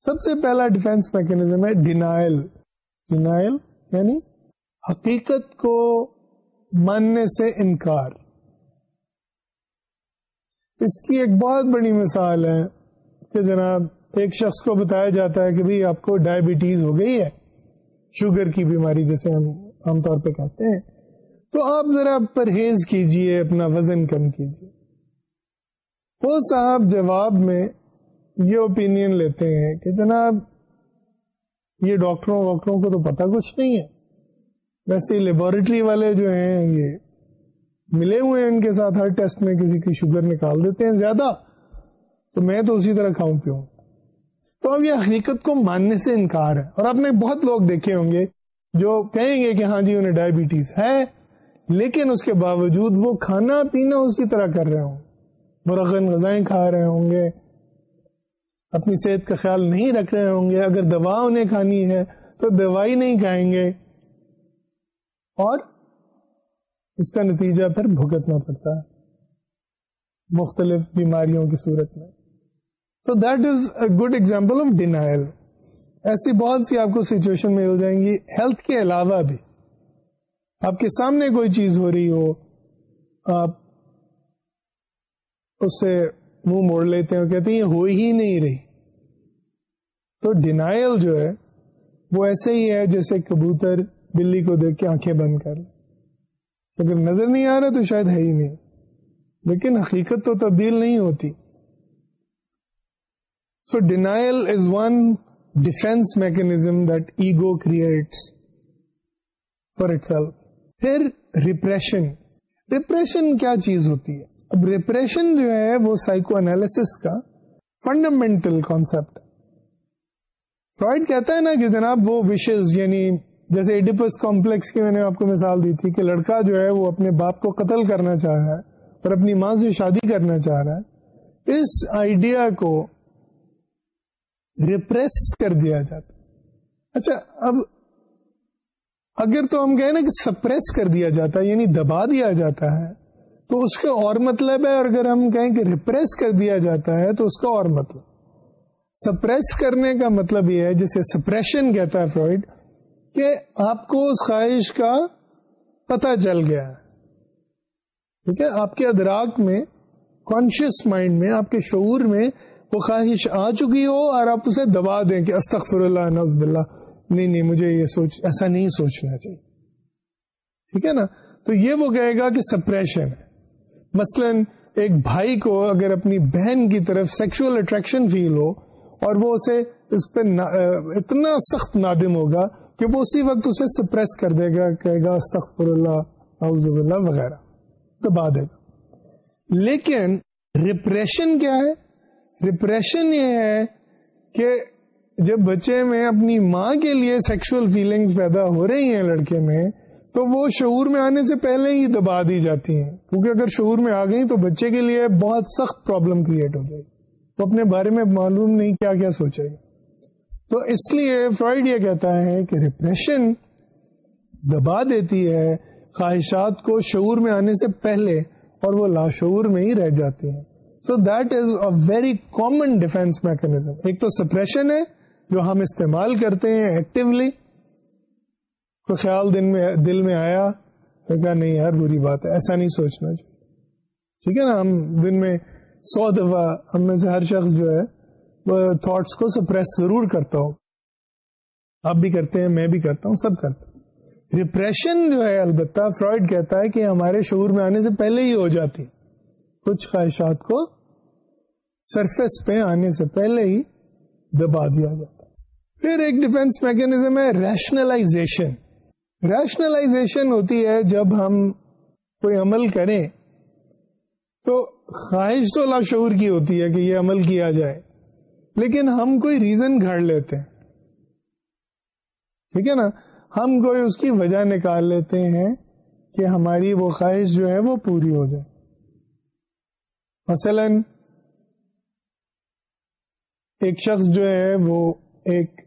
سب سے پہلا ڈیفینس میکنیزم ہے ڈینائل۔ ڈینائل یعنی حقیقت کو ماننے سے انکار۔ اس کی ایک بہت بڑی مثال ہے کہ جناب ایک شخص کو بتایا جاتا ہے کہ بھائی آپ کو ڈائبٹیز ہو گئی ہے، شوگر کی بیماری جیسے ہم، عام طور پہ کہتے ہیں۔ تو آپ ذرا پرہیز کیجیے، اپنا وزن کم کیجیے۔ وہ صاحب جواب میں یہ اوپینین لیتے ہیں کہ جناب، یہ ڈاکٹروں، واکٹروں کو تو پتا کچھ نہیں ہے۔ ویسے لیبوریٹری والے جو ہیں، یہ ملے ہوئے ہیں ان کے ساتھ، ہر ٹیسٹ میں کسی کی شوگر نکال دیتے ہیں زیادہ۔ تو میں تو اسی طرح کھاؤں پیوں۔ تو اب یہ حقیقت کو ماننے سے انکار ہے۔ اور آپ نے بہت لوگ دیکھے ہوں گے جو کہیں گے کہ ہاں جی انہیں ڈائبٹیز ہے، لیکن اس کے باوجود وہ کھانا پینا اسی طرح کر رہے ہوں۔ مرغن غذائیں کھا رہے ہوں گے، اپنی صحت کا خیال نہیں رکھ رہے ہوں گے۔ اگر دوا انہیں کھانی ہے تو دوائی نہیں کھائیں گے۔ اور اس کا نتیجہ پھر بھگتنا پڑتا ہے۔ مختلف بیماریوں کی صورت میں۔ تو that is a good example of denial ایسی بہت سی آپ کو سچویشن مل جائیں گی ہیلتھ کے علاوہ بھی۔ آپ کے سامنے کوئی چیز ہو رہی ہو، آپ اس سے منہ موڑ لیتے ہیں اور کہتے ہیں یہ ہو ہی نہیں رہی۔ تو ڈینائل جو ہے، وہ ایسے ہی ہے جیسے کبوتر بلی کو دیکھ کے آنکھیں بند کر اگر نظر نہیں آ رہا تو شاید ہے ہی نہیں۔ لیکن حقیقت تو تبدیل نہیں ہوتی۔ So denial is one defence mechanism that ego creates for itself پھر ریپریشن ریپریشن کیا چیز ہوتی ہے اب ریپریشن جو ہے وہ سائیکو انالیس کا فنڈامینٹل کانسپٹ فرائڈ کہتا ہے نا کہ جناب وہ وشز یعنی جیسے ایڈیپس کمپلیکس کی میں نے آپ کو مثال دی تھی کہ لڑکا جو ہے وہ اپنے باپ کو قتل کرنا چاہ رہا ہے اور اپنی ماں سے شادی کرنا چاہ رہا ہے اس آئیڈیا کو ریپریس کر دیا جاتا۔ اچھا اب اگر تو ہم کہیں نا کہ سپریس کر دیا جاتا ہے یعنی دبا دیا جاتا ہے، تو اس کا اور مطلب ہے، اور اگر ہم کہیں کہ ریپریس کر دیا جاتا ہے، تو اس کا اور مطلب۔ سپریس کرنے کا مطلب یہ ہے، جسے سپریشن کہتا ہے فرائڈ کہ آپ کو اس خواہش کا پتہ چل گیا ٹھیک ہے؟ آپ کے ادراک میں کانشیس مائنڈ میں، آپ کے شعور میں وہ خواہش آ چکی ہو اور آپ اسے دبا دیں کہ استغفر اللہ نفز بلّہ نہیں نہیں، مجھے یہ سوچ، ایسا نہیں سوچنا چاہیے۔ ٹھیک ہے نا؟ تو یہ وہ کہے گا کہ سپریشن ہے۔ مثلا ایک بھائی کو اگر اپنی بہن کی طرف سیکشل اٹریکشن فیل ہو اور وہ اسے اس پہ اتنا سخت نادم ہوگا کہ وہ اسی وقت اسے سپریس کر دے گا، کہے گا استغفر اللہ اعوذ باللہ وغیرہ۔ دبا دے گا۔ لیکن ریپریشن کیا ہے؟ ریپریشن یہ ہے کہ جب بچے میں اپنی ماں کے لیے سیکشل فیلنگز پیدا ہو رہی ہیں لڑکے میں، تو وہ شعور میں آنے سے پہلے ہی دبا دی جاتی ہیں۔ کیونکہ اگر شعور میں آ گئی تو بچے کے لیے بہت سخت پرابلم کریٹ ہو جائے گی تو اپنے بارے میں معلوم نہیں کیا کیا سوچے گا تو اس لیے فرائڈ یہ کہتا ہے کہ ریپریشن دبا دیتی ہے، خواہشات کو شعور میں آنے سے پہلے اور وہ لاشعور میں ہی رہ جاتی ہیں۔ So that is a very common defence mechanism ایک تو سپریشن ہے، جو ہم استعمال کرتے ہیں ایکٹیولی کوئی خیال دن میں دل میں آیا تو کہا نہیں یار، بری بات ہے، ایسا نہیں سوچنا چاہیے۔ ٹھیک ہے نا؟ ہم دن میں سو دفعہ، ہم میں سے ہر شخص جو ہے، وہ تھاٹس کو سپریس ضرور کرتا ہوں آپ بھی کرتے ہیں، میں بھی کرتا ہوں، سب کرتا ہوں۔ ریپریشن جو ہے، البتہ فرائڈ کہتا ہے کہ ہمارے شعور میں آنے سے پہلے ہی ہو جاتی۔ کچھ خواہشات کو سرفیس پہ آنے سے پہلے ہی دبا دیا جاتا پھر ایک ڈیفینس میکینزم ہے ریشنلائزیشن ریشنلائزیشن ہوتی ہے جب ہم کوئی عمل کریں۔ تو خواہش تو لاشعور کی ہوتی ہے کہ یہ عمل کیا جائے، لیکن ہم کوئی ریزن گھڑ لیتے ہیں۔ ٹھیک ہے نا؟ ہم کوئی اس کی وجہ نکال لیتے ہیں کہ ہماری وہ خواہش جو ہے وہ پوری ہو جائے۔ مثلا ایک شخص جو ہے وہ ایک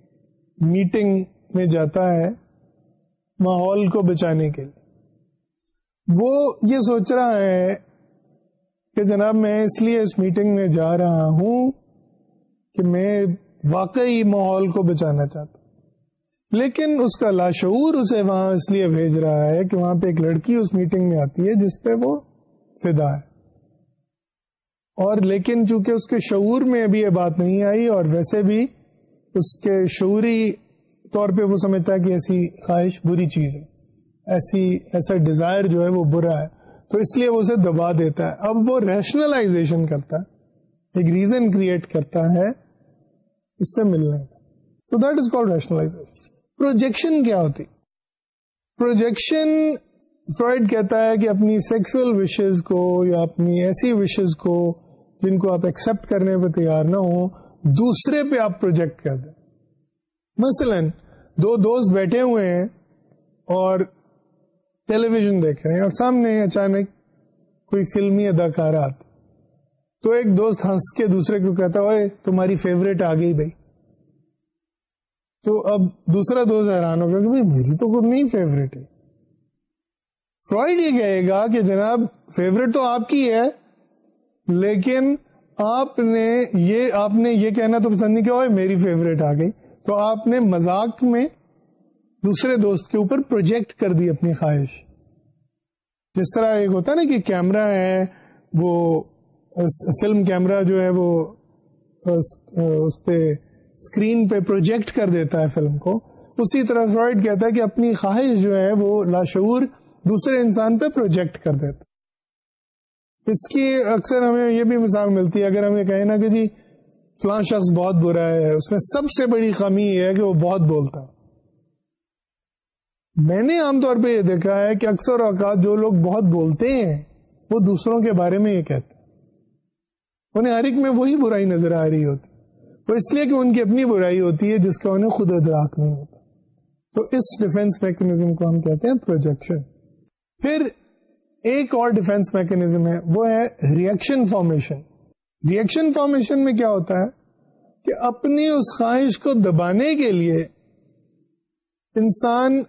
میٹنگ میں جاتا ہے ماحول کو بچانے کے لیے۔ وہ یہ سوچ رہا ہے کہ جناب میں اس لیے اس میٹنگ میں جا رہا ہوں کہ میں واقعی ماحول کو بچانا چاہتا ہوں۔ لیکن اس کا لاشعور اسے وہاں اس لیے بھیج رہا ہے کہ وہاں پہ ایک لڑکی اس میٹنگ میں آتی ہے جس پہ وہ فدا ہے۔ اور لیکن چونکہ اس کے شعور میں ابھی یہ بات نہیں آئی اور ویسے بھی اس کے شعوری طور پہ وہ سمجھتا ہے کہ ایسی خواہش بری چیز ہے، ایسی، ایسا ڈیزائر جو ہے وہ برا ہے۔ تو اس لیے وہ اسے دبا دیتا ہے۔ اب وہ ریشنلائزیشن کرتا ہے، ایک ریزن کریٹ کرتا ہے اس سے ملنے کا۔ تو that is call rationalisation projection کیا ہوتی؟ پروجیکشن فرائڈ کہتا ہے کہ اپنی سیکسل وشز کو یا اپنی ایسی وشز کو جن کو آپ ایکسپٹ کرنے پہ تیار نہ ہو دوسرے پہ آپ پروجیکٹ کر دیں۔ مثلا دو دوست بیٹھے ہوئے ہیں اور ٹیلی ویژن دیکھ رہے ہیں اور سامنے اچانک کوئی فلمی اداکارات تو ایک دوست ہنس کے دوسرے کو کہتا ہوئے تمہاری فیوریٹ آ گئی بھائی۔ تو اب دوسرا دوست حیران ہوگا کہ میری تو کوئی نہیں فیوریٹ ہے۔ فرائڈ یہ کہے گا کہ جناب فیوریٹ تو آپ کی ہے لیکن آپ نے یہ، آپ نے یہ کہنا تو پسند نہیں کیا میری فیوریٹ آ گئی۔ تو آپ نے مزاق میں دوسرے دوست کے اوپر پروجیکٹ کر دی اپنی خواہش۔ جس طرح ایک ہوتا ہے نا کہ کیمرا ہے، وہ فلم کیمرا جو ہے، وہ، اس پہ اسکرین پہ پروجیکٹ کر دیتا ہے فلم کو۔ اسی طرح فرائڈ کہتا ہے کہ اپنی خواہش جو ہے، وہ لاشعور دوسرے انسان پہ پروجیکٹ کر دیتا اس کی اکثر ہمیں یہ بھی مثال ملتی ہے، اگر ہمیں کہیں نا کہ جی فلاں شخص بہت برا ہے، اس میں سب سے بڑی خامی یہ ہے کہ وہ بہت بولتا۔ ہے میں نے عام طور پہ یہ دیکھا ہے کہ اکثر اوقات جو لوگ بہت بولتے ہیں، وہ دوسروں کے بارے میں یہ کہتے ہیں۔ انہیں ہر ایک میں وہی برائی نظر آ رہی ہوتی۔ وہ اس لیے کہ ان کی اپنی برائی ہوتی ہے جس کا انہیں خود ادراک نہیں ہوتا۔ تو اس ڈیفینس میکنیزم کو ہم کہتے ہیں پروجیکشن۔ پھر ایک اور ڈیفینس میکنیزم ہے، وہ ہے ریئیکشن فارمیشن ریئیکشن فارمیشن میں کیا ہوتا ہے؟ کہ اپنی اس خواہش کو دبانے کے لیے انسان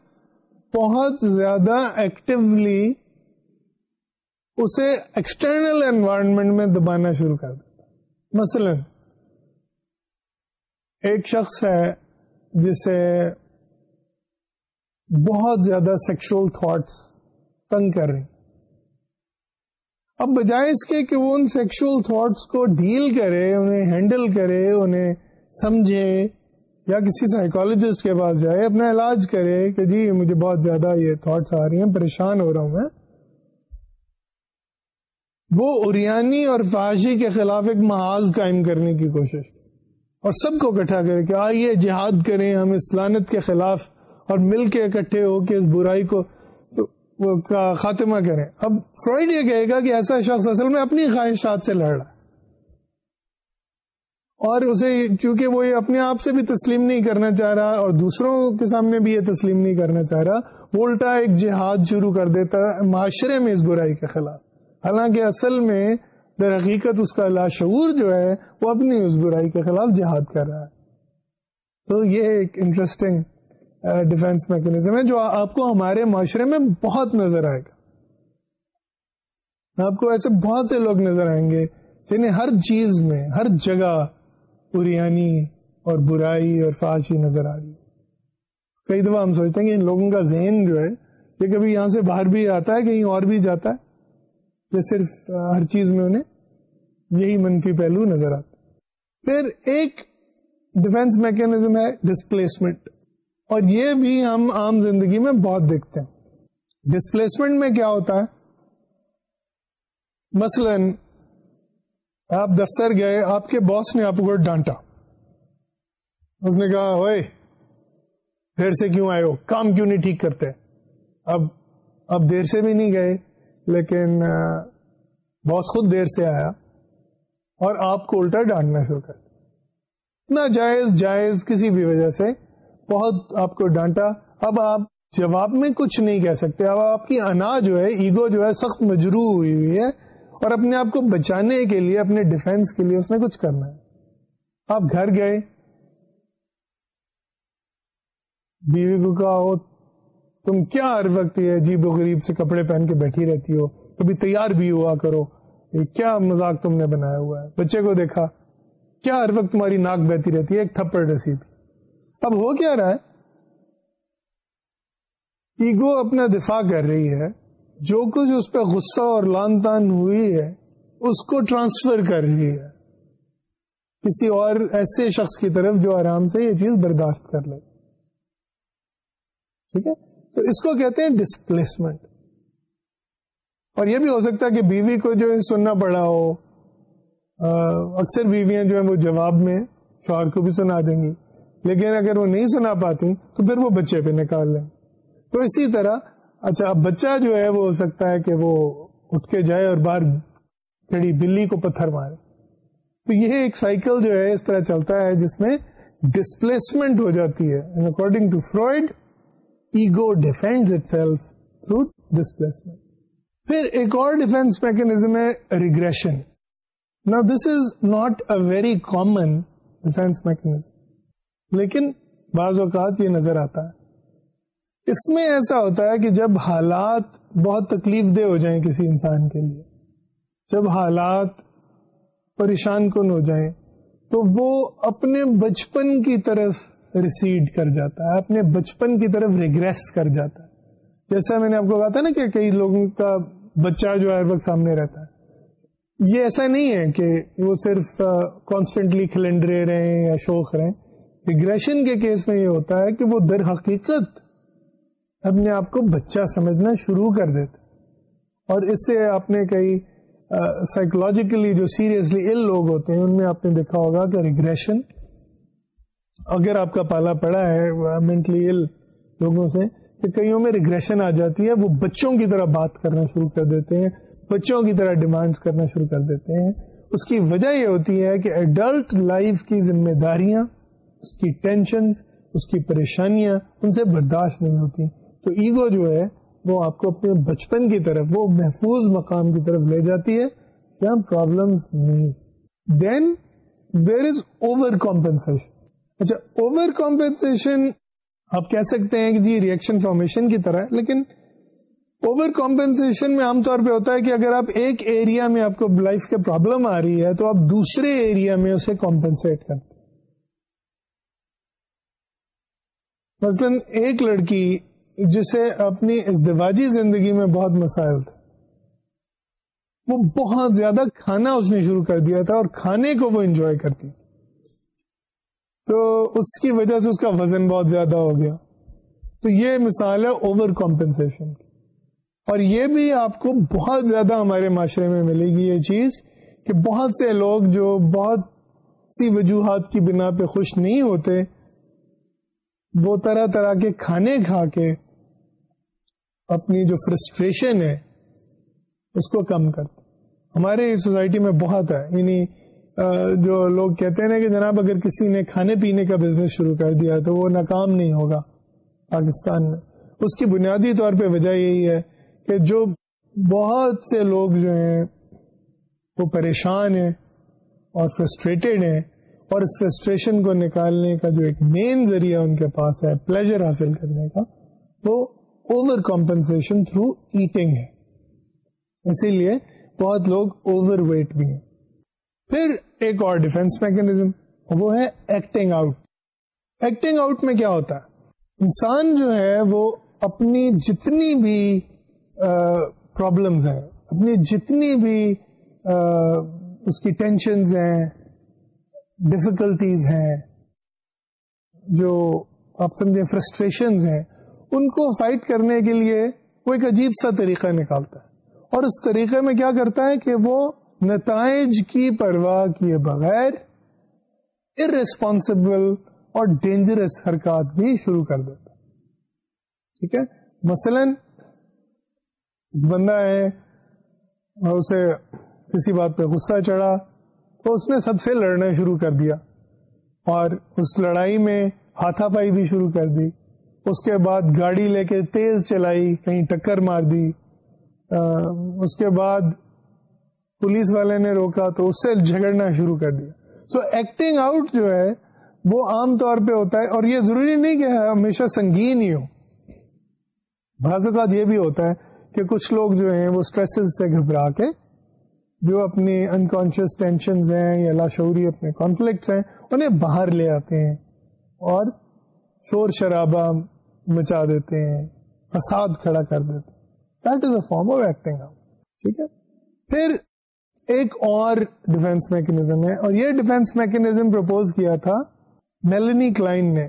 بہت زیادہ ایکٹیولی اسے ایکسٹرنل انوائرمنٹ میں دبانا شروع کر دیتا مثلا، ایک شخص ہے جسے بہت زیادہ سیکشل تھاٹس تنگ کر رہی اب بجائے اس کے کہ وہ ان سیکشل تھاٹس کو ڈیل کرے، انہیں ہینڈل کرے، انہیں سمجھے یا کسی سائیکولوجسٹ کے پاس جائے، اپنا علاج کرے کہ جی مجھے بہت زیادہ یہ تھاٹس آ رہی ہیں، پریشان ہو رہا ہوں میں۔ وہ اریانی اور فحاشی کے خلاف ایک محاذ قائم کرنے کی کوشش۔ اور سب کو اکٹھا کرے کہ آئیے جہاد کریں، ہم اسلانت کے خلاف اور مل کے اکٹھے ہو کے اس برائی کو کا خاتمہ کریں اب فرائڈ یہ کہے گا کہ ایسا شخص اصل میں اپنی خواہشات سے لڑ رہا اور اسے چونکہ وہ یہ اپنے آپ سے بھی تسلیم نہیں کرنا چاہ رہا اور دوسروں کے سامنے بھی یہ تسلیم نہیں کرنا چاہ رہا، وہ الٹا ایک جہاد شروع کر دیتا ہے معاشرے میں اس برائی کے خلاف۔ حالانکہ اصل میں در حقیقت اس کا لاشعور جو ہے، وہ اپنی اس برائی کے خلاف جہاد کر رہا ہے۔ تو یہ ایک انٹرسٹنگ ڈیفینس میکنیزم ہے جو آپ کو ہمارے معاشرے میں بہت نظر آئے گا۔ آپ کو ایسے بہت سے لوگ نظر آئیں گے جنہیں ہر چیز میں، ہر جگہ اریانی اور برائی اور فاشی نظر آ رہی ہے۔ کئی دفعہ ہم سوچتے ہیں کہ ان لوگوں کا ذہن جو ہے، یہ کبھی یہاں سے باہر بھی آتا ہے، کہیں اور بھی جاتا ہے یا صرف ہر چیز میں انہیں یہی منفی پہلو نظر آتا پھر ایک ڈیفینس میکینزم ہے ڈسپلیسمنٹ اور یہ بھی ہم عام زندگی میں بہت دیکھتے ہیں۔ ڈسپلیسمنٹ میں کیا ہوتا ہے؟ مثلا آپ دفتر گئے، آپ کے باس نے آپ کو ڈانٹا۔ اس نے کہا ہوئے پھر سے کیوں آئے ہو؟ کام کیوں نہیں ٹھیک کرتے؟ اب اب دیر سے بھی نہیں گئے، لیکن باس خود دیر سے آیا اور آپ کو الٹا ڈانٹنا شروع کر نہ جائز جائز کسی بھی وجہ سے بہت آپ کو ڈانٹا۔ اب آپ جواب میں کچھ نہیں کہہ سکتے۔ اب آپ کی انا جو ہے، ایگو جو ہے، سخت مجرو ہوئی ہوئی ہے اور اپنے آپ کو بچانے کے لیے، اپنے ڈیفینس کے لیے اس نے کچھ کرنا ہے۔ آپ گھر گئے۔ بیوی کو کہا ہو تم کیا ہر وقت یہ عجیب و غریب سے کپڑے پہن کے بیٹھی رہتی ہو؟ کبھی تیار بھی ہوا کرو۔ یہ کیا مزاق تم نے بنایا ہوا ہے؟ بچے کو دیکھا۔ کیا ہر وقت تمہاری ناک بہتی رہتی ہے؟ ایک تھپڑ رسی تھی۔ اب ہو کیا رہا ہے؟ ایگو اپنا دفاع کر رہی ہے۔ جو کچھ اس پہ غصہ اور لان تان ہوئی ہے، اس کو ٹرانسفر کر رہی ہے۔ کسی اور ایسے شخص کی طرف جو آرام سے یہ چیز برداشت کر لے۔ ٹھیک ہے؟ تو اس کو کہتے ہیں ڈسپلیسمنٹ اور یہ بھی ہو سکتا ہے کہ بیوی کو جو ہے سننا پڑا ہو۔ اکثر بیویاں جو ہیں وہ جواب میں شوہر کو بھی سنا دیں گی۔ لیکن اگر وہ نہیں سنا پاتی تو پھر وہ بچے پہ نکال لیں۔ تو اسی طرح اچھا اب بچہ جو ہے وہ ہو سکتا ہے کہ وہ اٹھ کے جائے اور باہر کھڑی بلی کو پتھر مارے۔ تو یہ ایک سائیکل جو ہے اس طرح چلتا ہے جس میں ڈسپلیسمنٹ ہو جاتی ہے۔ According to Freud ego defend itself through displacement پھر ایک اور ڈیفینس میکنیزم ہے ریگریشن نا this is not a very common defence mechanism لیکن بعض اوقات یہ نظر آتا ہے۔ اس میں ایسا ہوتا ہے کہ جب حالات بہت تکلیف دہ ہو جائیں کسی انسان کے لیے، جب حالات پریشان کن ہو جائیں، تو وہ اپنے بچپن کی طرف ریسیڈ کر جاتا ہے، اپنے بچپن کی طرف ریگریس کر جاتا ہے۔ جیسا میں نے آپ کو کہا تھا نا کہ کئی لوگوں کا بچہ جو ہے ہر وقت سامنے رہتا ہے۔ یہ ایسا نہیں ہے کہ وہ صرف کانسٹنٹلی کھلنڈرے رہے یا شوق رہے ریگریشن کے کیس میں یہ ہوتا ہے کہ وہ در حقیقت اپنے آپ کو بچہ سمجھنا شروع کر دیتے اور اس سے آپ نے کئی سائیکولوجیکلی جو سیریسلی ال لوگ ہوتے ہیں، ان میں آپ نے دیکھا ہوگا کہ ریگریشن اگر آپ کا پالا پڑا ہے مینٹلی ال لوگوں سے، کہ کئیوں میں ریگریشن آ جاتی ہے، وہ بچوں کی طرح بات کرنا شروع کر دیتے ہیں، بچوں کی طرح ڈیمانڈ کرنا شروع کر دیتے ہیں۔ اس کی وجہ یہ ہوتی ہے کہ ایڈلٹ لائف کی ذمہ داریاں اس کی ٹینشن اس کی پریشانیاں ان سے برداشت نہیں ہوتی۔ تو ایگو جو ہے، وہ آپ کو اپنے بچپن کی طرف، وہ محفوظ مقام کی طرف لے جاتی ہے۔ جہاں پرابلم نہیں۔ Then there is over compensation اچھا اوور کمپنسن آپ کہہ سکتے ہیں کہ جی ریئیکشن فارمیشن کی طرح، لیکن اوور کمپنسن میں عام طور پہ ہوتا ہے کہ اگر آپ ایک ایریا میں آپ کو لائف کے پرابلم آ رہی ہے، تو آپ دوسرے ایریا میں اسے کمپنسیٹ کرتے مثلا ایک لڑکی جسے اپنی ازدواجی زندگی میں بہت مسائل تھے، وہ بہت زیادہ کھانا اس نے شروع کر دیا تھا اور کھانے کو وہ انجوائے کرتی تو اس کی وجہ سے اس کا وزن بہت زیادہ ہو گیا۔ تو یہ مثال ہے اوور کمپنسن کی۔ اور یہ بھی آپ کو بہت زیادہ ہمارے معاشرے میں ملے گی یہ چیز کہ بہت سے لوگ جو بہت سی وجوہات کی بنا پہ خوش نہیں ہوتے وہ طرح طرح کے کھانے کھا کے اپنی جو فرسٹریشن ہے، اس کو کم کرتے۔ ہمارے سوسائٹی میں بہت ہے۔ یعنی جو لوگ کہتے ہیں کہ جناب اگر کسی نے کھانے پینے کا بزنس شروع کر دیا تو وہ ناکام نہیں ہوگا پاکستان میں۔ اس کی بنیادی طور پہ وجہ یہی ہے کہ جو بہت سے لوگ جو ہیں، وہ پریشان ہیں اور فرسٹریٹڈ ہیں۔ اور اس فرسٹریشن کو نکالنے کا جو ایک مین ذریعہ ان کے پاس ہے پلیزر حاصل کرنے کا، وہ اوور کمپنسن تھرو ایٹنگ ہے۔ اسی لیے بہت لوگ اوور ویٹ بھی ہیں۔ پھر ایک اور ڈیفینس میکنیزم وہ ہے ایکٹنگ آؤٹ ایکٹنگ آؤٹ میں کیا ہوتا ہے؟ انسان جو ہے وہ اپنی جتنی بھی پرابلمس ہیں، اپنی جتنی بھی اس کی ٹینشنز ہیں ڈفیکلٹیز ہیں، جو آپ سمجھیں فرسٹریشنز ہیں، ان کو فائٹ کرنے کے لیے وہ ایک عجیب سا طریقہ نکالتا ہے۔ اور اس طریقے میں کیا کرتا ہے کہ وہ نتائج کی پرواہ کیے بغیر ارسپانسبل اور ڈینجرس حرکات بھی شروع کر دیتا ٹھیک ہے؟ مثلا بندہ ہے اور اسے کسی بات پہ غصہ چڑھا۔ تو اس نے سب سے لڑنا شروع کر دیا اور اس لڑائی میں ہاتھا پائی بھی شروع کر دی۔ اس کے بعد گاڑی لے کے تیز چلائی، کہیں ٹکر مار دی۔ اس کے بعد پولیس والے نے روکا تو اس سے جھگڑنا شروع کر دیا۔ سو ایکٹنگ آؤٹ جو ہے، وہ عام طور پہ ہوتا ہے اور یہ ضروری نہیں کہ ہمیشہ سنگین ہی ہو بعض اوقات یہ بھی ہوتا ہے کہ کچھ لوگ جو ہیں، وہ اسٹریس سے گھبرا کے جو اپنی انکانشیس ٹینشن ہیں یا لاشعوری اپنے کانفلکٹس ہیں، انہیں باہر لے آتے ہیں اور شور شرابہ مچا دیتے ہیں، فساد کھڑا کر دیتے ہیں۔ That is a form of acting out ٹھیک ہے؟ پھر ایک اور ڈیفینس میکنیزم ہے، اور یہ ڈیفینس میکنیزم پرپوز کیا تھا میلنی کلائن نے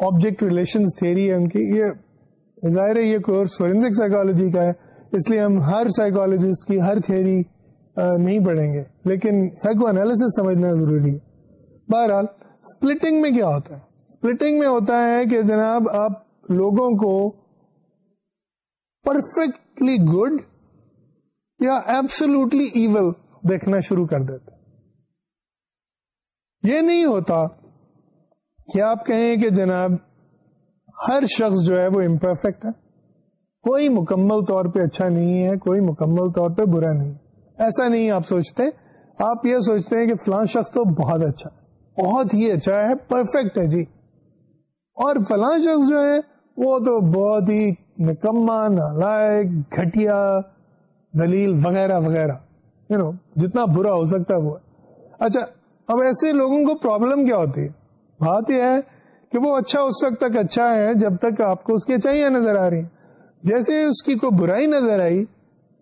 آبجیکٹ ریلیشن تھیری ہے ان کی۔ یہ ظاہر ہے، یہ کورس فورینسک سائیکالوجی کا ہے، اس لیے ہم ہر سائیکولوجسٹ کی ہر تھیری نہیں پڑھیں گے۔ لیکن سائیکو انالیس سمجھنا ضروری ہے۔ بہرحال اسپلٹنگ میں کیا ہوتا ہے؟ اسپلٹنگ میں ہوتا ہے کہ جناب، آپ لوگوں کو پرفیکٹلی گڈ یا ایبسلوٹلی ایول دیکھنا شروع کر دیتے یہ نہیں ہوتا کہ آپ کہیں کہ جناب، ہر شخص جو ہے وہ امپرفیکٹ ہے۔ کوئی مکمل طور پہ اچھا نہیں ہے، کوئی مکمل طور پہ برا نہیں۔ ہے ایسا نہیں آپ سوچتے، آپ یہ سوچتے ہیں کہ فلاں شخص تو بہت اچھا بہت ہی اچھا ہے پرفیکٹ ہے جی۔ اور فلاں شخص جو ہے، وہ تو بہت ہی نکما نالائق، گھٹیا دلیل وغیرہ وغیرہ۔ یو نو جتنا برا ہو سکتا ہے وہ اچھا اب ایسے لوگوں کو پرابلم کیا ہوتی ہے؟ بات یہ ہے کہ وہ اچھا اس وقت تک اچھا ہے جب تک آپ کو اس کی اچھائیاں نظر آ رہی ہیں۔ جیسے اس کی کوئی برائی نظر آئی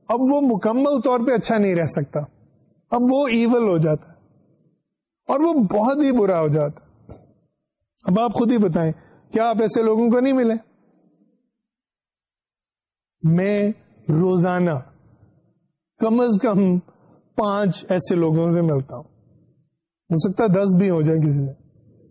اب وہ مکمل طور پہ اچھا نہیں رہ سکتا۔ اب وہ ایول ہو جاتا۔ اور وہ بہت ہی برا ہو جاتا۔ اب آپ خود ہی بتائیں، کیا آپ ایسے لوگوں کو نہیں ملے؟ میں روزانہ کم از کم پانچ ایسے لوگوں سے ملتا ہوں۔ ہو سکتا ہے دس بھی ہو جائے کسی سے،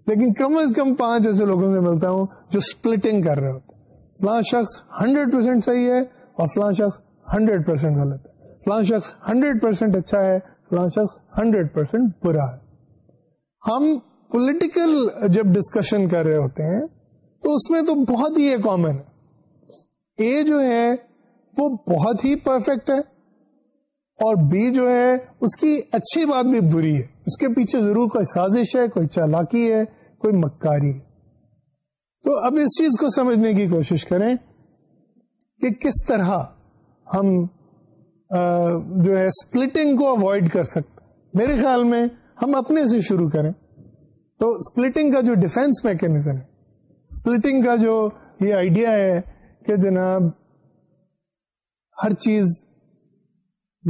لیکن کم از کم پانچ ایسے لوگوں سے ملتا ہوں جو سپلٹنگ کر رہے ہوتے فلاں شخص ہنڈریڈ پرسینٹ صحیح ہے اور فلاں شخص ہنڈریڈ پرسینٹ غلط ہے۔ فلاں شخص ہنڈریڈ پرسینٹ اچھا ہے، فلاں شخص ہنڈریڈ پرسینٹ برا ہے۔ ہم پولیٹیکل جب ڈسکشن کر رہے ہوتے ہیں، تو اس میں تو بہت ہی کامن ہے۔ اے جو ہے، وہ بہت ہی پرفیکٹ ہے، اور بی جو ہے، اس کی اچھی بات بھی بری ہے۔ اس کے پیچھے ضرور کوئی سازش ہے، کوئی چالاکی ہے، کوئی مکاری ہے۔ تو اب اس چیز کو سمجھنے کی کوشش کریں کہ کس طرح ہم جو ہے اسپلٹنگ کو اوائڈ کر سکتے میرے خیال میں ہم اپنے سے شروع کریں۔ تو اسپلٹنگ کا جو ڈیفینس میکینزم ہے اسپلٹنگ کا جو یہ آئیڈیا ہے کہ جناب ہر چیز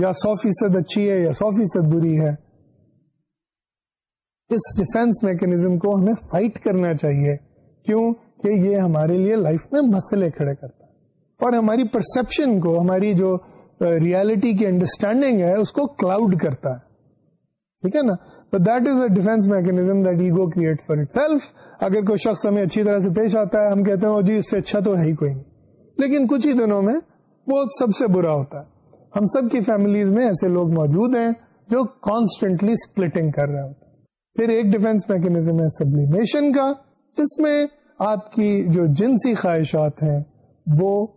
یا سو فیصد اچھی ہے یا سو فیصد بری ہے، اس ڈیفینس میکنیزم کو ہمیں فائٹ کرنا چاہیے۔ کیوں؟ کہ یہ ہمارے لیے لائف میں مسئلے کھڑے کرتا ہے۔ اور ہماری پرسپشن کو، ہماری جو uh, ریالٹی کی انڈرسٹینڈنگ ہے، اس کو کلاؤڈ کرتا ہے۔ ٹھیک ہے نا؟ That is a defence mechanism that ego create for itself اگر کوئی شخص ہمیں اچھی طرح سے پیش آتا ہے، ہم کہتے ہیں oh, جی اس سے اچھا تو ہے ہی کوئی نہیں۔ لیکن کچھ ہی دنوں میں وہ سب سے برا ہوتا ہے۔ ہم سب کی فیملیز میں ایسے لوگ موجود ہیں جو کانسٹنٹلی اسپلٹنگ کر رہے ہوتے ہیں۔ پھر ایک ڈیفینس میکنیزم ہے سبلیمیشن کا، جس میں آپ کی جو جنسی خواہشات ہیں، وہ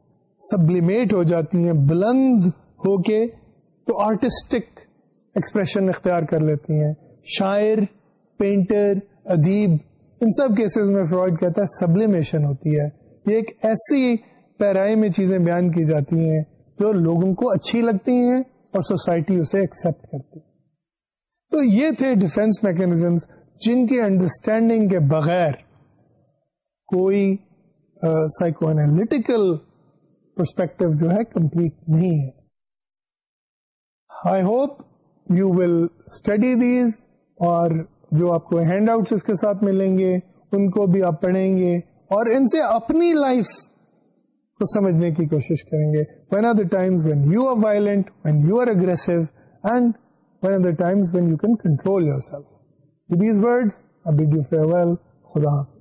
سبلیمیٹ ہو جاتی ہیں، بلند ہو کے تو آرٹسٹک ایکسپریشن اختیار کر لیتی ہیں۔ شاعر، پینٹر، ادیب، ان سب کیسز میں فرائڈ کہتا ہے سبلیمیشن ہوتی ہے۔ یہ ایک ایسی پیرائی میں چیزیں بیان کی جاتی ہیں جو لوگوں کو اچھی لگتی ہیں اور سوسائٹی اسے ایکسپٹ کرتی تو یہ تھے ڈیفینس میکنیزم جن کی انڈرسٹینڈنگ کے بغیر کوئی سائیکو اینالٹیکل پرسپیکٹو جو ہے کمپلیٹ نہیں ہے۔ I hope you will study these اور جو آپ کو ہینڈ آؤٹ اس کے ساتھ ملیں گے، ان کو بھی آپ پڑھیں گے اور ان سے اپنی لائف کو سمجھنے کی کوشش کریں گے۔ When are the times when you are violent when you are aggressive and when are the times when you can control yourself these word ابھی ڈو فیئر ویل خدا حافظ